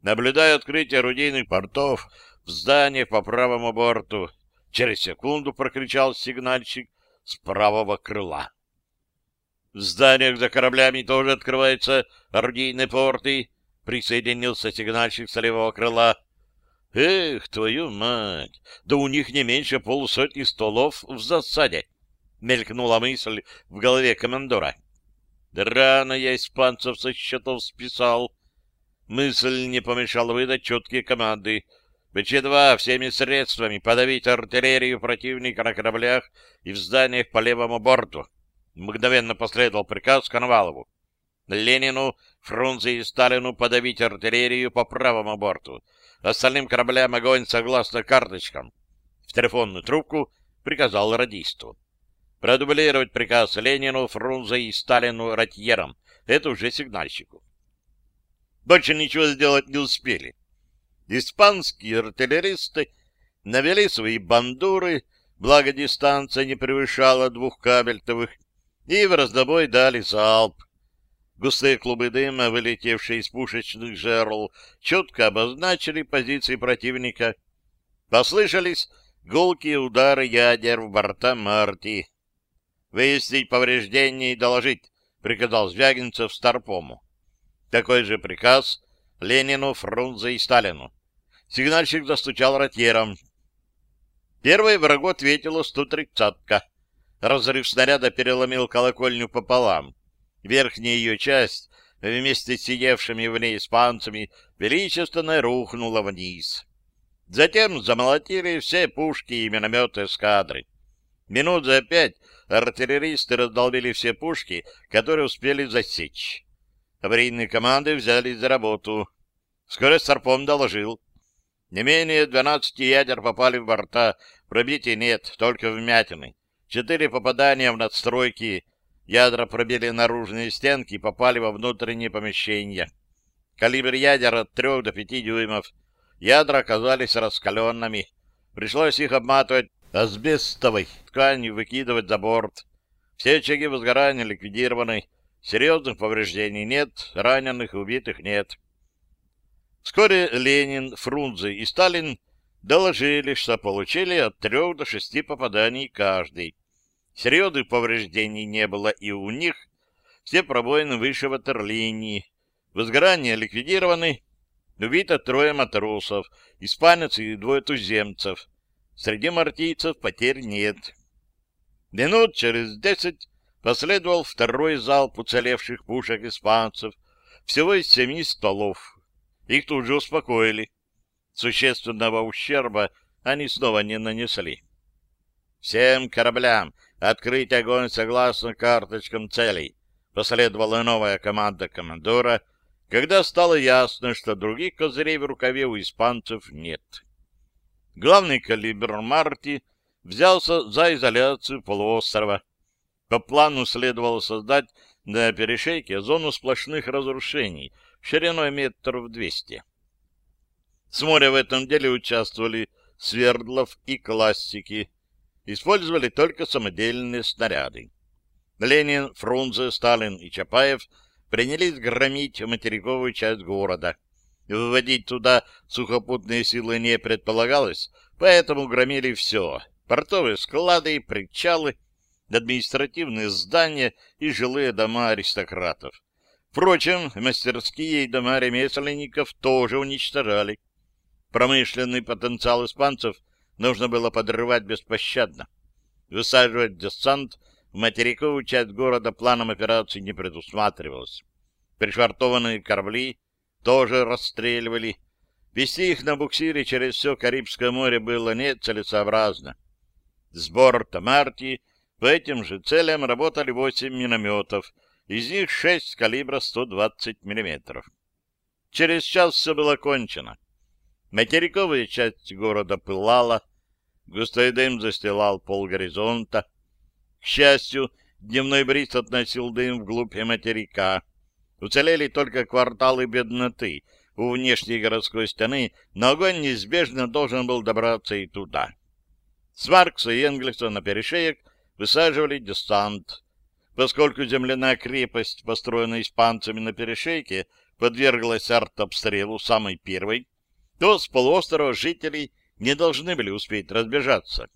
Наблюдаю открытие орудийных портов в зданиях по правому борту. Через секунду прокричал сигнальщик с правого крыла. В зданиях за кораблями тоже открываются орудийные порты. Присоединился сигнальщик с левого крыла. Эх, твою мать! Да у них не меньше полусотни столов в засаде. Мелькнула мысль в голове командора. Да я испанцев со счетов списал. Мысль не помешала выдать четкие команды. БЧ-2 всеми средствами подавить артиллерию противника на кораблях и в зданиях по левому борту. Мгновенно последовал приказ Коновалову. Ленину, Фрунзе и Сталину подавить артиллерию по правому борту. Остальным кораблям огонь согласно карточкам. В телефонную трубку приказал радисту. Продублировать приказ Ленину, Фрунзе и Сталину ратьерам. Это уже сигнальщику. Больше ничего сделать не успели. Испанские артиллеристы навели свои бандуры, благо дистанция не превышала двух кабельтовых, и в раздобой дали залп. Густые клубы дыма, вылетевшие из пушечных жерл, четко обозначили позиции противника. Послышались гулкие удары ядер в борта Марти. «Выяснить повреждения и доложить», — приказал Звягинцев Старпому. Такой же приказ Ленину, Фрунзе и Сталину. Сигнальщик застучал ротьером. Первой врагу ответила 130-ка. Разрыв снаряда переломил колокольню пополам. Верхняя ее часть, вместе с сидевшими в ней испанцами, величественно рухнула вниз. Затем замолотили все пушки и минометы эскадры. Минут за пять артиллеристы раздолбили все пушки, которые успели засечь. Аварийные команды взялись за работу. Вскоре Старпом доложил. Не менее двенадцати ядер попали в борта, пробитий нет, только вмятины. Четыре попадания в надстройки, ядра пробили наружные стенки и попали во внутренние помещения. Калибр ядер от трех до пяти дюймов. ядра оказались раскаленными. Пришлось их обматывать асбестовой тканью, выкидывать за борт. Все очаги возгорания ликвидированы, серьезных повреждений нет, раненых и убитых нет. Вскоре Ленин, Фрунзе и Сталин доложили, что получили от трех до шести попаданий каждый. Серьезных повреждений не было и у них, все пробоины выше ватерлинии. Возгорания ликвидированы, убито трое матросов, испанец и двое туземцев. Среди мартийцев потерь нет. Минут через десять последовал второй залп уцелевших пушек испанцев, всего из семи столов. Их тут же успокоили. Существенного ущерба они снова не нанесли. Всем кораблям открыть огонь согласно карточкам целей. Последовала новая команда командора, когда стало ясно, что других козырей в рукаве у испанцев нет. Главный калибр Марти взялся за изоляцию полуострова. По плану следовало создать на перешейке зону сплошных разрушений шириной метров двести. С моря в этом деле участвовали Свердлов и классики. Использовали только самодельные снаряды. Ленин, Фрунзе, Сталин и Чапаев принялись громить материковую часть города. Выводить туда сухопутные силы не предполагалось, поэтому громили все. Портовые склады, причалы, административные здания и жилые дома аристократов. Впрочем, мастерские и дома ремесленников тоже уничтожали. Промышленный потенциал испанцев нужно было подрывать беспощадно. Высаживать десант в материковую часть города планом операции не предусматривалось. Пришвартованные корабли тоже расстреливали. Вести их на буксире через все Карибское море было нецелесообразно. С борта Марти по этим же целям работали восемь минометов, из них шесть калибра 120 мм. Через час все было кончено. Материковая часть города пылала, густой дым застилал пол горизонта, к счастью, дневной бриз относил дым вглубь материка. Уцелели только кварталы бедноты у внешней городской стены, но огонь неизбежно должен был добраться и туда. С Маркса и Энгельса на перешеек высаживали десант. Поскольку земляная крепость, построенная испанцами на перешейке, подверглась артобстрелу самой первой, то с полуострова жителей не должны были успеть разбежаться.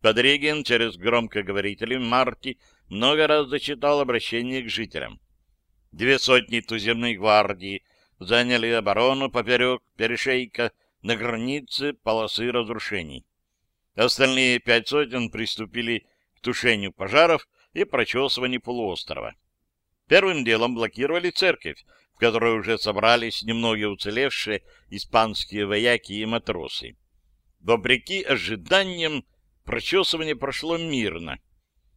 Подрегин через громкоговорители Марти много раз зачитал обращение к жителям. Две сотни туземной гвардии заняли оборону поперек перешейка на границе полосы разрушений. Остальные пять сотен приступили к тушению пожаров и прочесыванию полуострова. Первым делом блокировали церковь, в которой уже собрались немногие уцелевшие испанские вояки и матросы. Вопреки ожиданиям, прочесывание прошло мирно.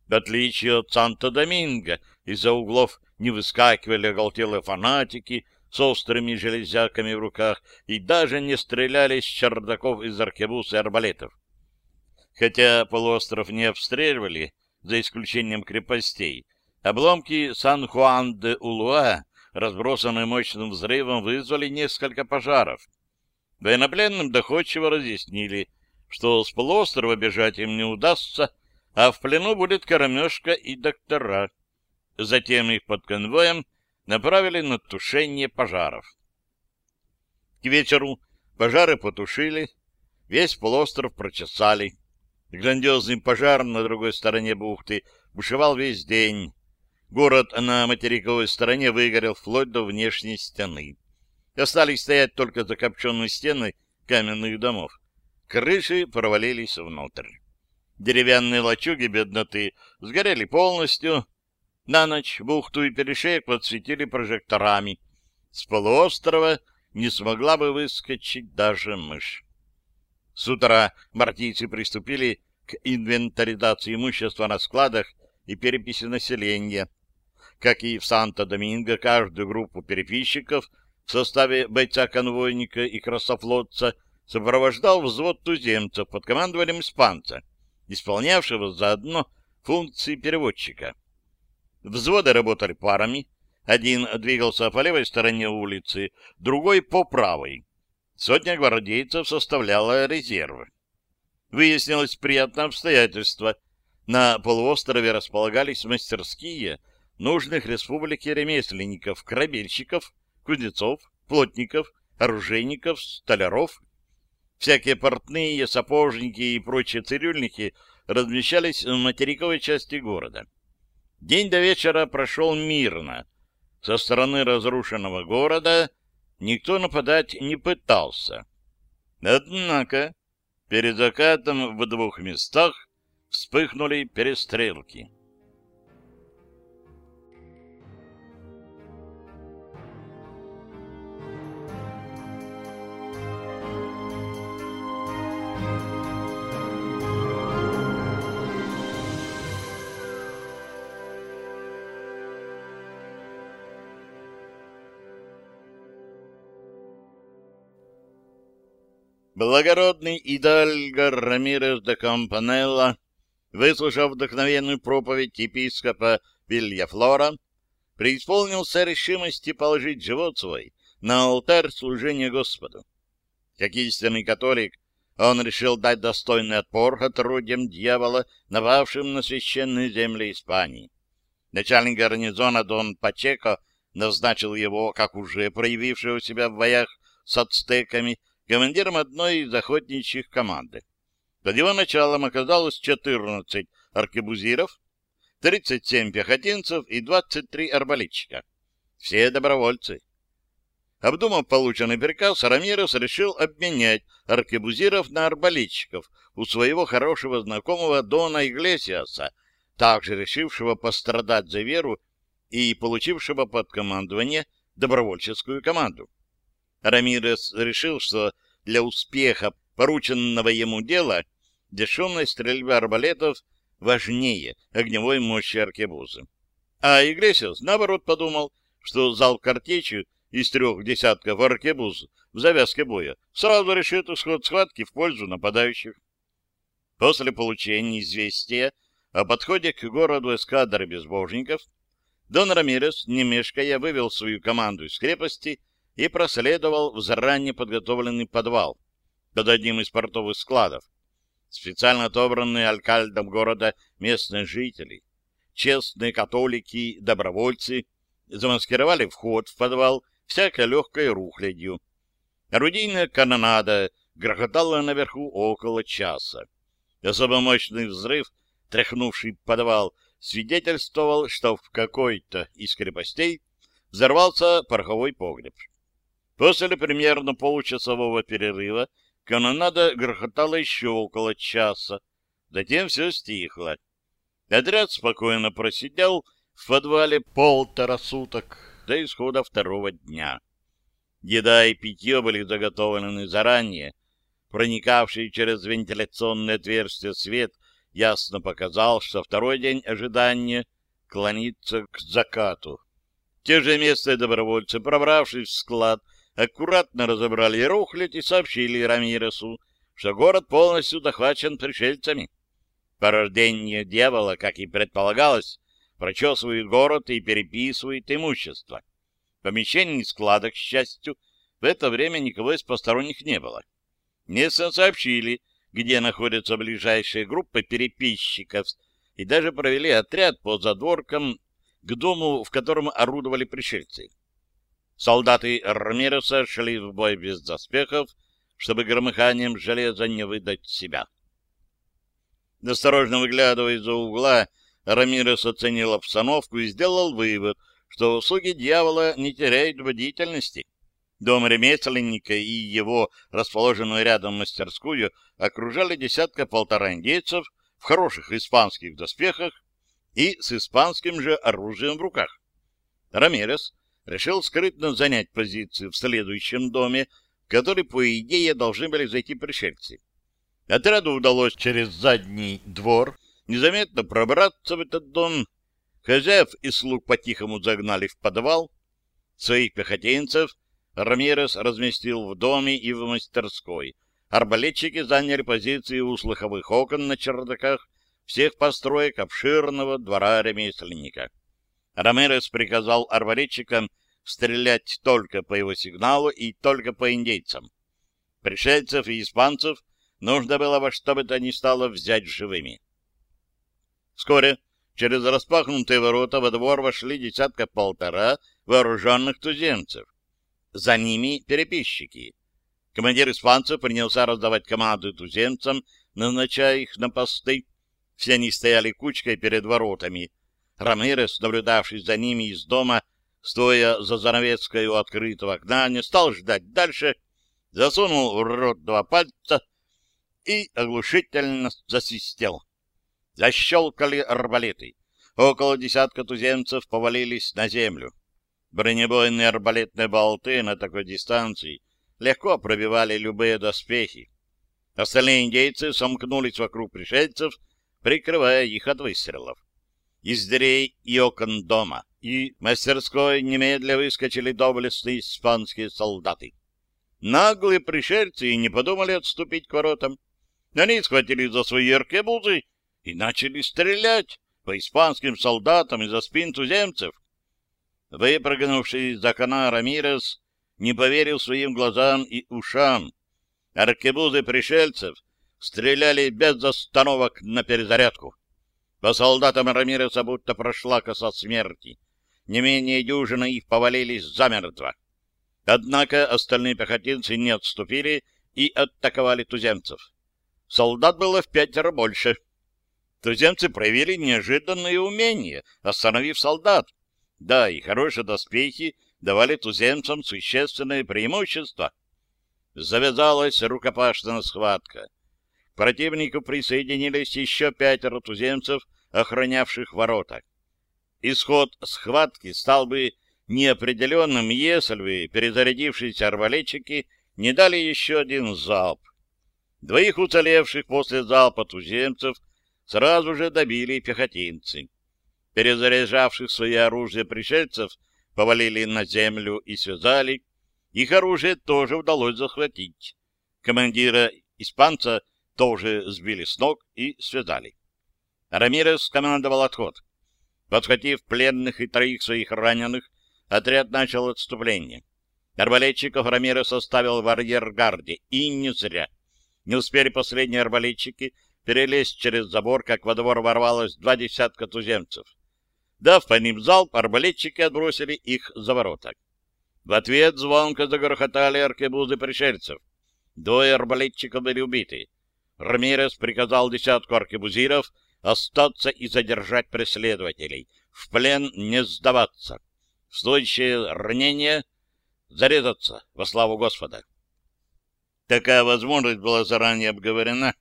В отличие от Санто-Доминго, из-за углов не выскакивали оголтелые фанатики с острыми железяками в руках и даже не стреляли с чердаков из аркебуз и арбалетов. Хотя полуостров не обстреливали, за исключением крепостей, обломки Сан-Хуан-де-Улуа, разбросанные мощным взрывом, вызвали несколько пожаров. Военнопленным доходчиво разъяснили, что с полуострова бежать им не удастся, а в плену будет кормежка и доктора. Затем их под конвоем направили на тушение пожаров. К вечеру пожары потушили, весь полуостров прочесали. Грандиозный пожар на другой стороне бухты бушевал весь день. Город на материковой стороне выгорел вплоть до внешней стены. Остались стоять только закопченные стены каменных домов. Крыши провалились внутрь. Деревянные лачуги бедноты сгорели полностью. На ночь бухту и перешеек подсветили прожекторами. С полуострова не смогла бы выскочить даже мышь. С утра мартийцы приступили к инвентаризации имущества на складах и переписи населения. Как и в Санто-Доминго, каждую группу переписчиков в составе бойца-конвойника и красофлотца — сопровождал взвод туземцев под командованием испанца, исполнявшего заодно функции переводчика. Взводы работали парами, один двигался по левой стороне улицы, другой по правой. Сотня гвардейцев составляла резерв. Выяснилось приятное обстоятельство. На полуострове располагались мастерские нужных республике ремесленников, корабельщиков, кузнецов, плотников, оружейников, столяров. Всякие портные, сапожники и прочие цирюльники размещались в материковой части города. День до вечера прошел мирно. Со стороны разрушенного города никто нападать не пытался. Однако перед закатом в двух местах вспыхнули перестрелки. Благородный Идальго Рамирес де Кампанелла, выслушав вдохновенную проповедь епископа Вильяфлора, преисполнился решимости положить живот свой на алтарь служения Господу. Как истинный католик, он решил дать достойный отпор отродьям дьявола, напавшим на священные земли Испании. Начальник гарнизона Дон Пачеко назначил его, как уже проявившего себя в боях с ацтеками, командиром одной из охотничьих команды. Под его началом оказалось 14 аркебузиров, 37 пехотинцев и 23 арбалетчика. Все добровольцы. Обдумав полученный приказ, Рамирес решил обменять аркебузиров на арбалетчиков у своего хорошего знакомого Дона Иглесиаса, также решившего пострадать за веру и получившего под командование добровольческую команду. Рамирес решил, что для успеха порученного ему дела дешевная стрельба арбалетов важнее огневой мощи аркебузы. А Иглесиас, наоборот, подумал, что залп картечью из трех десятков аркебуз в завязке боя сразу решит исход схватки в пользу нападающих. После получения известия о подходе к городу эскадры безбожников, Дон Рамирес, не мешкая, вывел свою команду из крепости и проследовал в заранее подготовленный подвал под одним из портовых складов. Специально отобранные алькальдом города местные жители, честные католики, добровольцы, замаскировали вход в подвал всякой легкой рухлядью. Орудийная канонада грохотала наверху около часа. Особо мощный взрыв, тряхнувший подвал, свидетельствовал, что в какой-то из крепостей взорвался пороховой погреб. После примерно получасового перерыва канонада грохотала еще около часа. Затем все стихло. Отряд спокойно просидел в подвале полтора суток до исхода второго дня. Еда и питье были заготовлены заранее. Проникавший через вентиляционное отверстие свет ясно показал, что второй день ожидания клонится к закату. Те же местные добровольцы, пробравшись в склад, аккуратно разобрали рухлядь и сообщили Рамиресу, что город полностью захвачен пришельцами. Порождение дьявола, как и предполагалось, прочесывает город и переписывает имущество. Помещений и складок, к счастью, в это время никого из посторонних не было. Местно сообщили, где находятся ближайшие группы переписчиков, и даже провели отряд по задворкам к дому, в котором орудовали пришельцы. Солдаты Рамиреса шли в бой без доспехов, чтобы громыханием железа не выдать себя. Осторожно выглядывая из-за угла, Рамирес оценил обстановку и сделал вывод, что услуги дьявола не теряют бдительности. Дом ремесленника и его, расположенную рядом мастерскую, окружали десятка-полтора индейцев в хороших испанских доспехах и с испанским же оружием в руках. Рамирес решил скрытно занять позицию в следующем доме, в который, по идее, должны были зайти пришельцы. Отряду удалось через задний двор незаметно пробраться в этот дом. Хозяев и слуг по-тихому загнали в подвал. Своих пехотинцев Рамирес разместил в доме и в мастерской. Арбалетчики заняли позиции у слуховых окон на чердаках всех построек обширного двора ремесленника. Рамерес приказал арбалетчикам стрелять только по его сигналу и только по индейцам. Пришельцев и испанцев нужно было во что бы то ни стало взять живыми. Вскоре через распахнутые ворота во двор вошли десятка-полтора вооруженных туземцев. За ними переписчики. Командир испанцев принялся раздавать команды туземцам, назначая их на посты. Все они стояли кучкой перед воротами. Рамирес, наблюдавший за ними из дома, стоя за занавеской у открытого окна, не стал ждать дальше, засунул в рот два пальца и оглушительно засвистел. Защелкали арбалеты. Около десятка туземцев повалились на землю. Бронебойные арбалетные болты на такой дистанции легко пробивали любые доспехи. Остальные индейцы сомкнулись вокруг пришельцев, прикрывая их от выстрелов. Из дверей и окон дома и мастерской немедля выскочили доблестные испанские солдаты. Наглые пришельцы и не подумали отступить к воротам. Они схватили за свои аркебузы и начали стрелять по испанским солдатам из-за спин туземцев. Выпрыгнувший из окна Рамирес не поверил своим глазам и ушам. Аркебузы пришельцев стреляли без остановок на перезарядку. По солдатам Рамиреса будто прошла коса смерти. Не менее дюжины их повалились замертво. Однако остальные пехотинцы не отступили и атаковали туземцев. Солдат было в пятеро больше. Туземцы проявили неожиданное умение, остановив солдат. Да, и хорошие доспехи давали туземцам существенное преимущество. Завязалась рукопашная схватка. Противнику присоединились еще пятеро туземцев, охранявших ворота. Исход схватки стал бы неопределенным, если бы перезарядившиеся арбалетчики не дали еще один залп. Двоих уцелевших после залпа туземцев сразу же добили пехотинцы. Перезаряжавших свои оружие пришельцев повалили на землю и связали. Их оружие тоже удалось захватить. Командира испанца тоже сбили с ног и связали. Рамирес командовал отход. Подхватив пленных и троих своих раненых, отряд начал отступление. Арбалетчиков Рамирес оставил в арьергарде, и не зря. Не успели последние арбалетчики перелезть через забор, как во двор ворвалось два десятка туземцев. Дав по ним залп, арбалетчики отбросили их за ворота. В ответ звонко загрохотали аркебузы пришельцев. Двое арбалетчиков были убиты. Рамирес приказал десятку аркебузиров остаться и задержать преследователей, в плен не сдаваться, в случае ранения зарезаться во славу Господа. Такая возможность была заранее обговорена.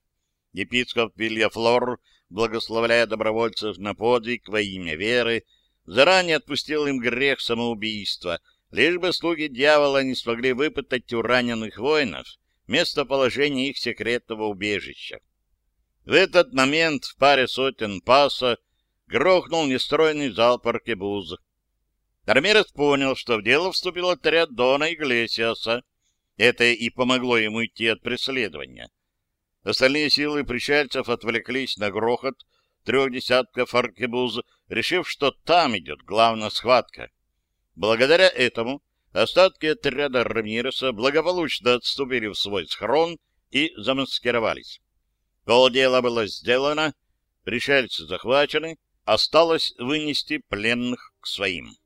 Епископ Вильяфлор благословляя добровольцев на подвиг во имя веры, заранее отпустил им грех самоубийства, лишь бы слуги дьявола не смогли выпытать у раненых воинов местоположение их секретного убежища. В этот момент в паре сотен паса грохнул нестройный залп аркебуз. Армерец понял, что в дело вступил отряд Дона Иглесиаса. Это и помогло ему идти от преследования. Остальные силы пришельцев отвлеклись на грохот трех десятков аркебуз, решив, что там идет главная схватка. Благодаря этому остатки отряда Рамиреса благополучно отступили в свой схрон и замаскировались. Полдела было сделано, пришельцы захвачены, осталось вынести пленных к своим.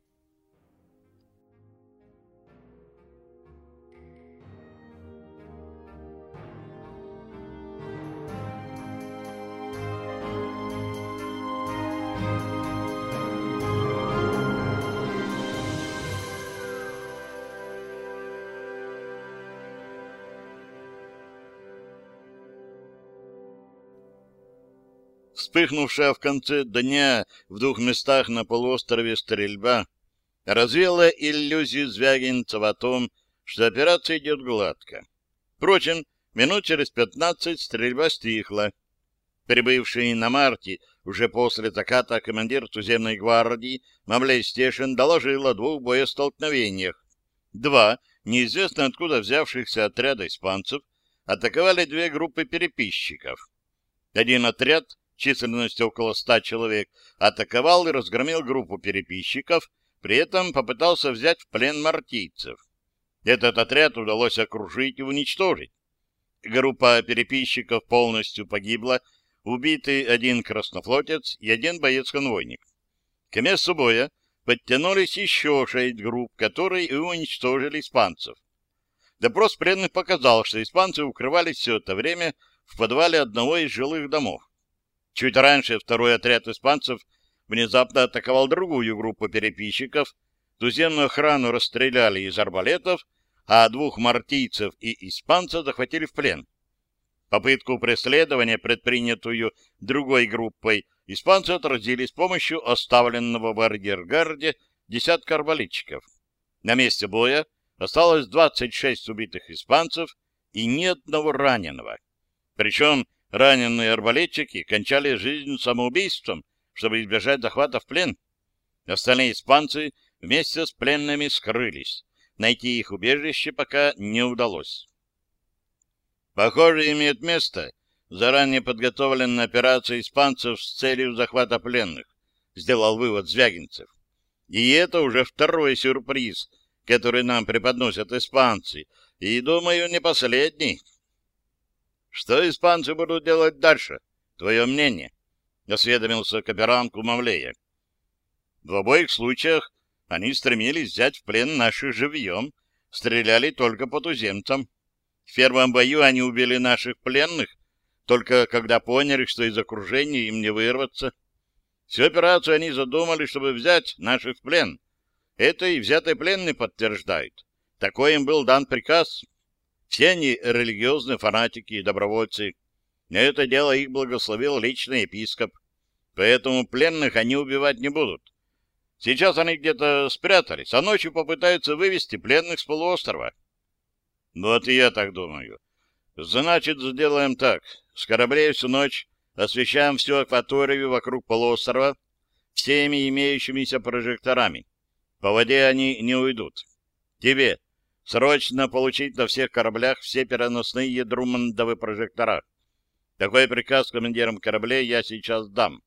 Вспыхнувшая в конце дня в двух местах на полуострове стрельба развела иллюзию Звягинцева о том, что операция идет гладко. Впрочем, минут через пятнадцать стрельба стихла. Прибывший на марте уже после заката командир туземной гвардии Мамлей Стешин доложил о двух боестолкновениях. Два, неизвестно откуда взявшихся отряда испанцев, атаковали две группы переписчиков. Один отряд численностью около ста человек, атаковал и разгромил группу переписчиков, при этом попытался взять в плен мартийцев. Этот отряд удалось окружить и уничтожить. Группа переписчиков полностью погибла, убиты один краснофлотец и один боец-конвойник. К месту боя подтянулись еще шесть групп, которые и уничтожили испанцев. Допрос пленных показал, что испанцы укрывались все это время в подвале одного из жилых домов. Чуть раньше второй отряд испанцев внезапно атаковал другую группу переписчиков, туземную охрану расстреляли из арбалетов, а двух мартийцев и испанца захватили в плен. Попытку преследования, предпринятую другой группой, испанцы отразили с помощью оставленного в арьергарде десятка арбалетчиков. На месте боя осталось 26 убитых испанцев и ни одного раненого. Причем раненые арбалетчики кончали жизнь самоубийством, чтобы избежать захвата в плен. Остальные испанцы вместе с пленными скрылись. Найти их убежище пока не удалось. Похоже, имеет место заранее подготовленная операция испанцев с целью захвата пленных, сделал вывод Звягинцев. И это уже второй сюрприз, который нам преподносят испанцы, и, думаю, не последний. Что испанцы будут делать дальше? Твое мнение? Осведомился Каперан Кумавлея. В обоих случаях они стремились взять в плен наших живьем, стреляли только по туземцам. В первом бою они убили наших пленных, только когда поняли, что из окружения им не вырваться. Всю операцию они задумали, чтобы взять наших в плен. Это и взятые пленные подтверждают. Такой им был дан приказ. Все они религиозные фанатики и добровольцы. На это дело их благословил личный епископ. Поэтому пленных они убивать не будут. Сейчас они где-то спрятались, а ночью попытаются вывести пленных с полуострова. Вот и я так думаю. Значит, сделаем так. С кораблей всю ночь освещаем всю акваторию вокруг полуострова всеми имеющимися прожекторами. По воде они не уйдут. Тебе срочно получить на всех кораблях все переносные Друмондовы прожектора. Такой приказ командирам кораблей я сейчас дам.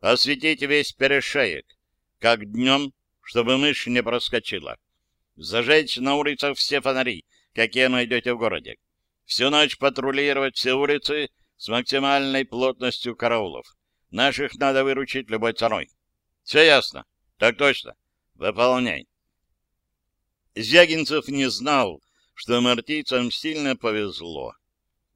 Осветить весь перешеек, как днем, чтобы мышь не проскочила. Зажечь на улицах все фонари, какие найдете в городе. Всю ночь патрулировать все улицы с максимальной плотностью караулов. Наших надо выручить любой ценой. Все ясно? Так точно. Выполняй. Звягинцев не знал, что мартийцам сильно повезло.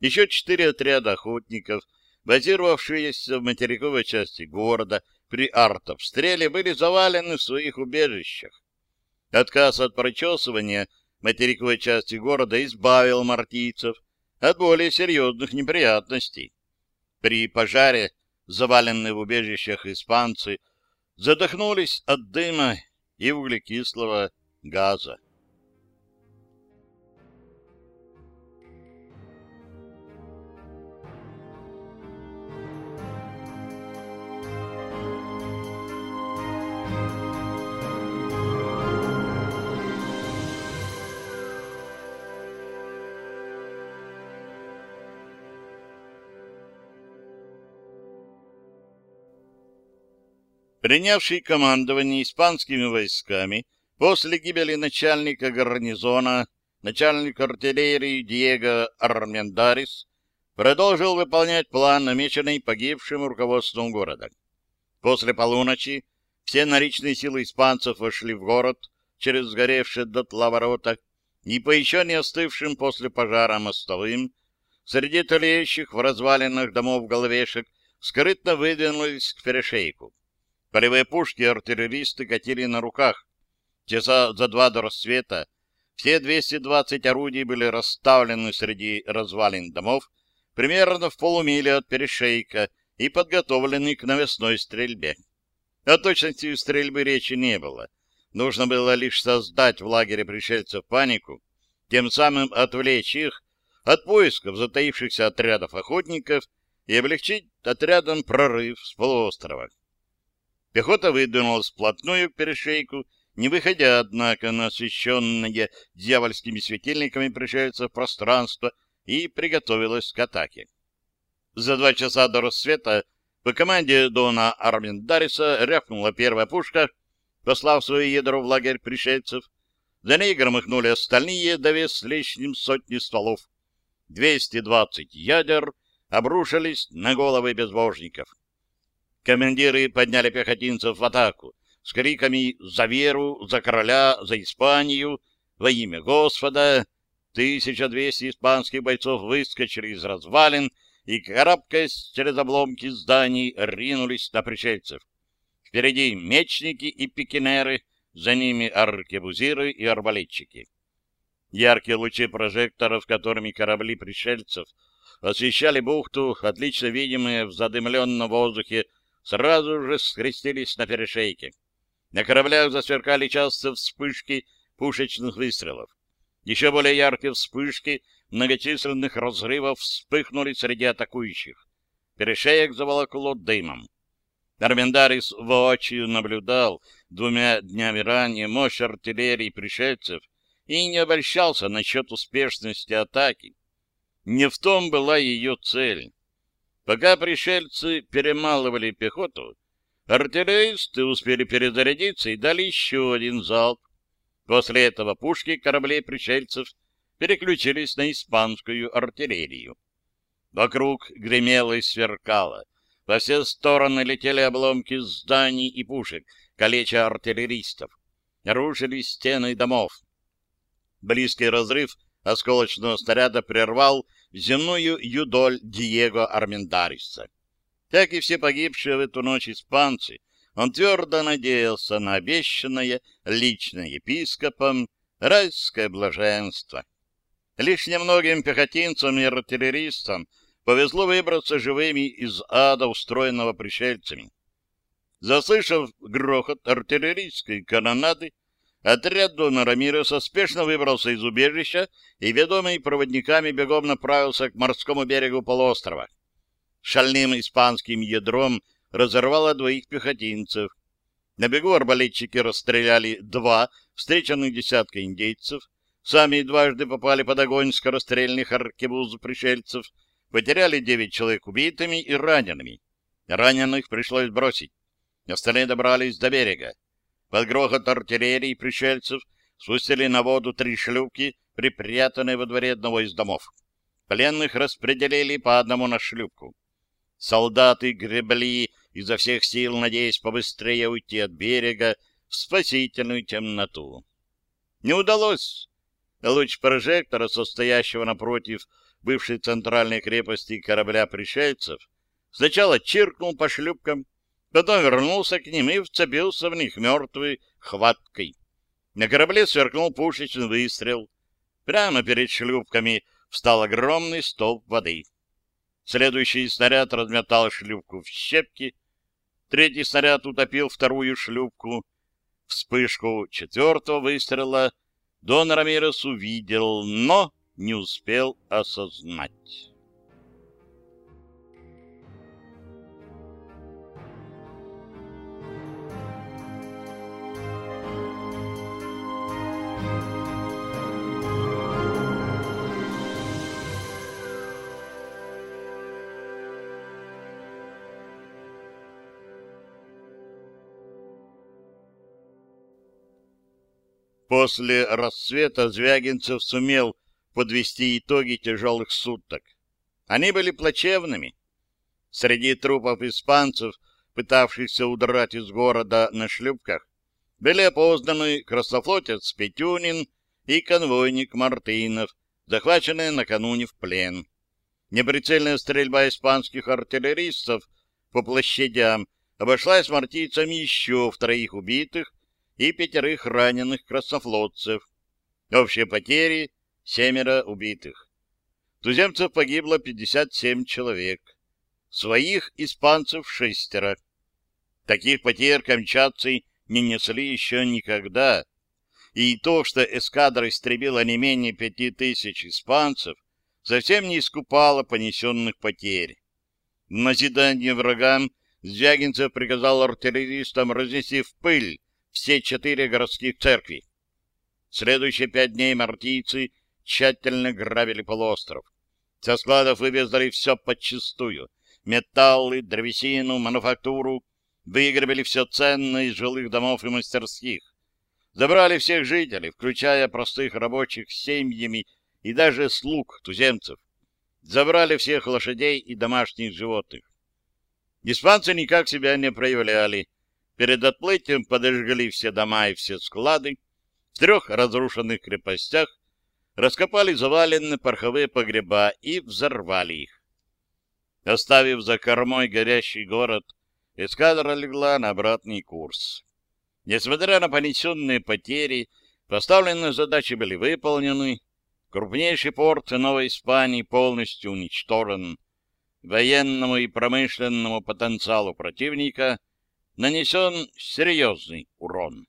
Еще четыре отряда охотников, базировавшиеся в материковой части города при артобстреле, были завалены в своих убежищах. Отказ от прочесывания материковой части города избавил мартийцев от более серьезных неприятностей. При пожаре, заваленные в убежищах испанцы, задохнулись от дыма и углекислого газа. Принявший командование испанскими войсками после гибели начальника гарнизона, начальник артиллерии Диего Армендарис, продолжил выполнять план, намеченный погибшим руководством города. После полуночи все наличные силы испанцев вошли в город через сгоревшие дотла ворота и по еще не остывшим после пожара мостовым, среди тлеющих в развалинах домов головешек, скрытно выдвинулись к перешейку. Полевые пушки артиллеристы катили на руках. Часа за два до рассвета все 220 орудий были расставлены среди развалин домов примерно в полумиле от перешейка и подготовлены к навесной стрельбе. О точности стрельбы речи не было. Нужно было лишь создать в лагере пришельцев панику, тем самым отвлечь их от поисков затаившихся отрядов охотников и облегчить отрядам прорыв с полуострова. Пехота выдвинулась вплотную к перешейку, не выходя, однако, на освещенное дьявольскими светильниками пришельцев пространство и приготовилась к атаке. За два часа до рассвета по команде Дона Арминдариса рявкнула первая пушка, послав свое ядро в лагерь пришельцев. За ней громыхнули остальные, довес с лишним сотни стволов. 220 ядер обрушились на головы безбожников. Командиры подняли пехотинцев в атаку с криками «За веру! За короля! За Испанию! Во имя Господа!» 1200 испанских бойцов выскочили из развалин и, карабкаясь через обломки зданий, ринулись на пришельцев. Впереди мечники и пикинеры, за ними аркебузиры и арбалетчики. Яркие лучи прожекторов, которыми корабли пришельцев освещали бухту, отлично видимые в задымленном воздухе, сразу же скрестились на перешейке. На кораблях засверкали часто вспышки пушечных выстрелов. Еще более яркие вспышки многочисленных разрывов вспыхнули среди атакующих. Перешеек заволокло дымом. Армендарис воочию наблюдал двумя днями ранее мощь артиллерии пришельцев и не обольщался насчет успешности атаки. Не в том была ее цель. Пока пришельцы перемалывали пехоту, артиллеристы успели перезарядиться и дали еще один залп. После этого пушки кораблей пришельцев переключились на испанскую артиллерию. Вокруг гремело и сверкало. Во все стороны летели обломки зданий и пушек, калеча артиллеристов. Рушили стены домов. Близкий разрыв осколочного снаряда прервал земную юдоль Диего Армендариса. Как и все погибшие в эту ночь испанцы, он твердо надеялся на обещанное лично епископом райское блаженство. Лишь немногим пехотинцам и артиллеристам повезло выбраться живыми из ада, устроенного пришельцами. Заслышав грохот артиллерийской канонады, отряд Дона Рамиреса спешно выбрался из убежища и, ведомый проводниками, бегом направился к морскому берегу полуострова. Шальным испанским ядром разорвало двоих пехотинцев. На бегу арбалетчики расстреляли два встреченных десятка индейцев, сами дважды попали под огонь скорострельных аркебуз пришельцев, потеряли девять человек убитыми и ранеными. Раненых пришлось бросить. Остальные добрались до берега. Под грохот артиллерии пришельцев спустили на воду три шлюпки, припрятанные во дворе одного из домов. Пленных распределили по одному на шлюпку. Солдаты гребли изо всех сил, надеясь побыстрее уйти от берега в спасительную темноту. Не удалось. Луч прожектора, состоящего напротив бывшей центральной крепости корабля пришельцев, сначала чиркнул по шлюпкам, потом вернулся к ним и вцепился в них мертвой хваткой. На корабле сверкнул пушечный выстрел. Прямо перед шлюпками встал огромный столб воды. Следующий снаряд разметал шлюпку в щепки. Третий снаряд утопил вторую шлюпку. Вспышку четвертого выстрела Дон Рамирес увидел, но не успел осознать. После рассвета Звягинцев сумел подвести итоги тяжелых суток. Они были плачевными. Среди трупов испанцев, пытавшихся удрать из города на шлюпках, были опознаны краснофлотец Петюнин и конвойник Мартынов, захваченные накануне в плен. Неприцельная стрельба испанских артиллеристов по площадям обошлась мартийцам еще в троих убитых и пятерых раненых краснофлотцев. Общие потери — семеро убитых. Туземцев погибло 57 человек. Своих испанцев — шестеро. Таких потерь камчатцы не несли еще никогда. И то, что эскадра истребила не менее пяти тысяч испанцев, совсем не искупало понесенных потерь. В назидание врагам Звягинцев приказал артиллеристам разнести в пыль все четыре городских церкви. Следующие пять дней мартийцы тщательно грабили полуостров. Со складов вывезли все подчистую. Металлы, древесину, мануфактуру. Выгребли все ценное из жилых домов и мастерских. Забрали всех жителей, включая простых рабочих с семьями и даже слуг туземцев. забрали всех лошадей и домашних животных. Испанцы никак себя не проявляли. Перед отплытием подожгли все дома и все склады. В трех разрушенных крепостях раскопали заваленные пороховые погреба и взорвали их. Оставив за кормой горящий город, эскадра легла на обратный курс. Несмотря на понесенные потери, поставленные задачи были выполнены, крупнейший порт Новой Испании полностью уничтожен, военному и промышленному потенциалу противника нанесен серьезный урон.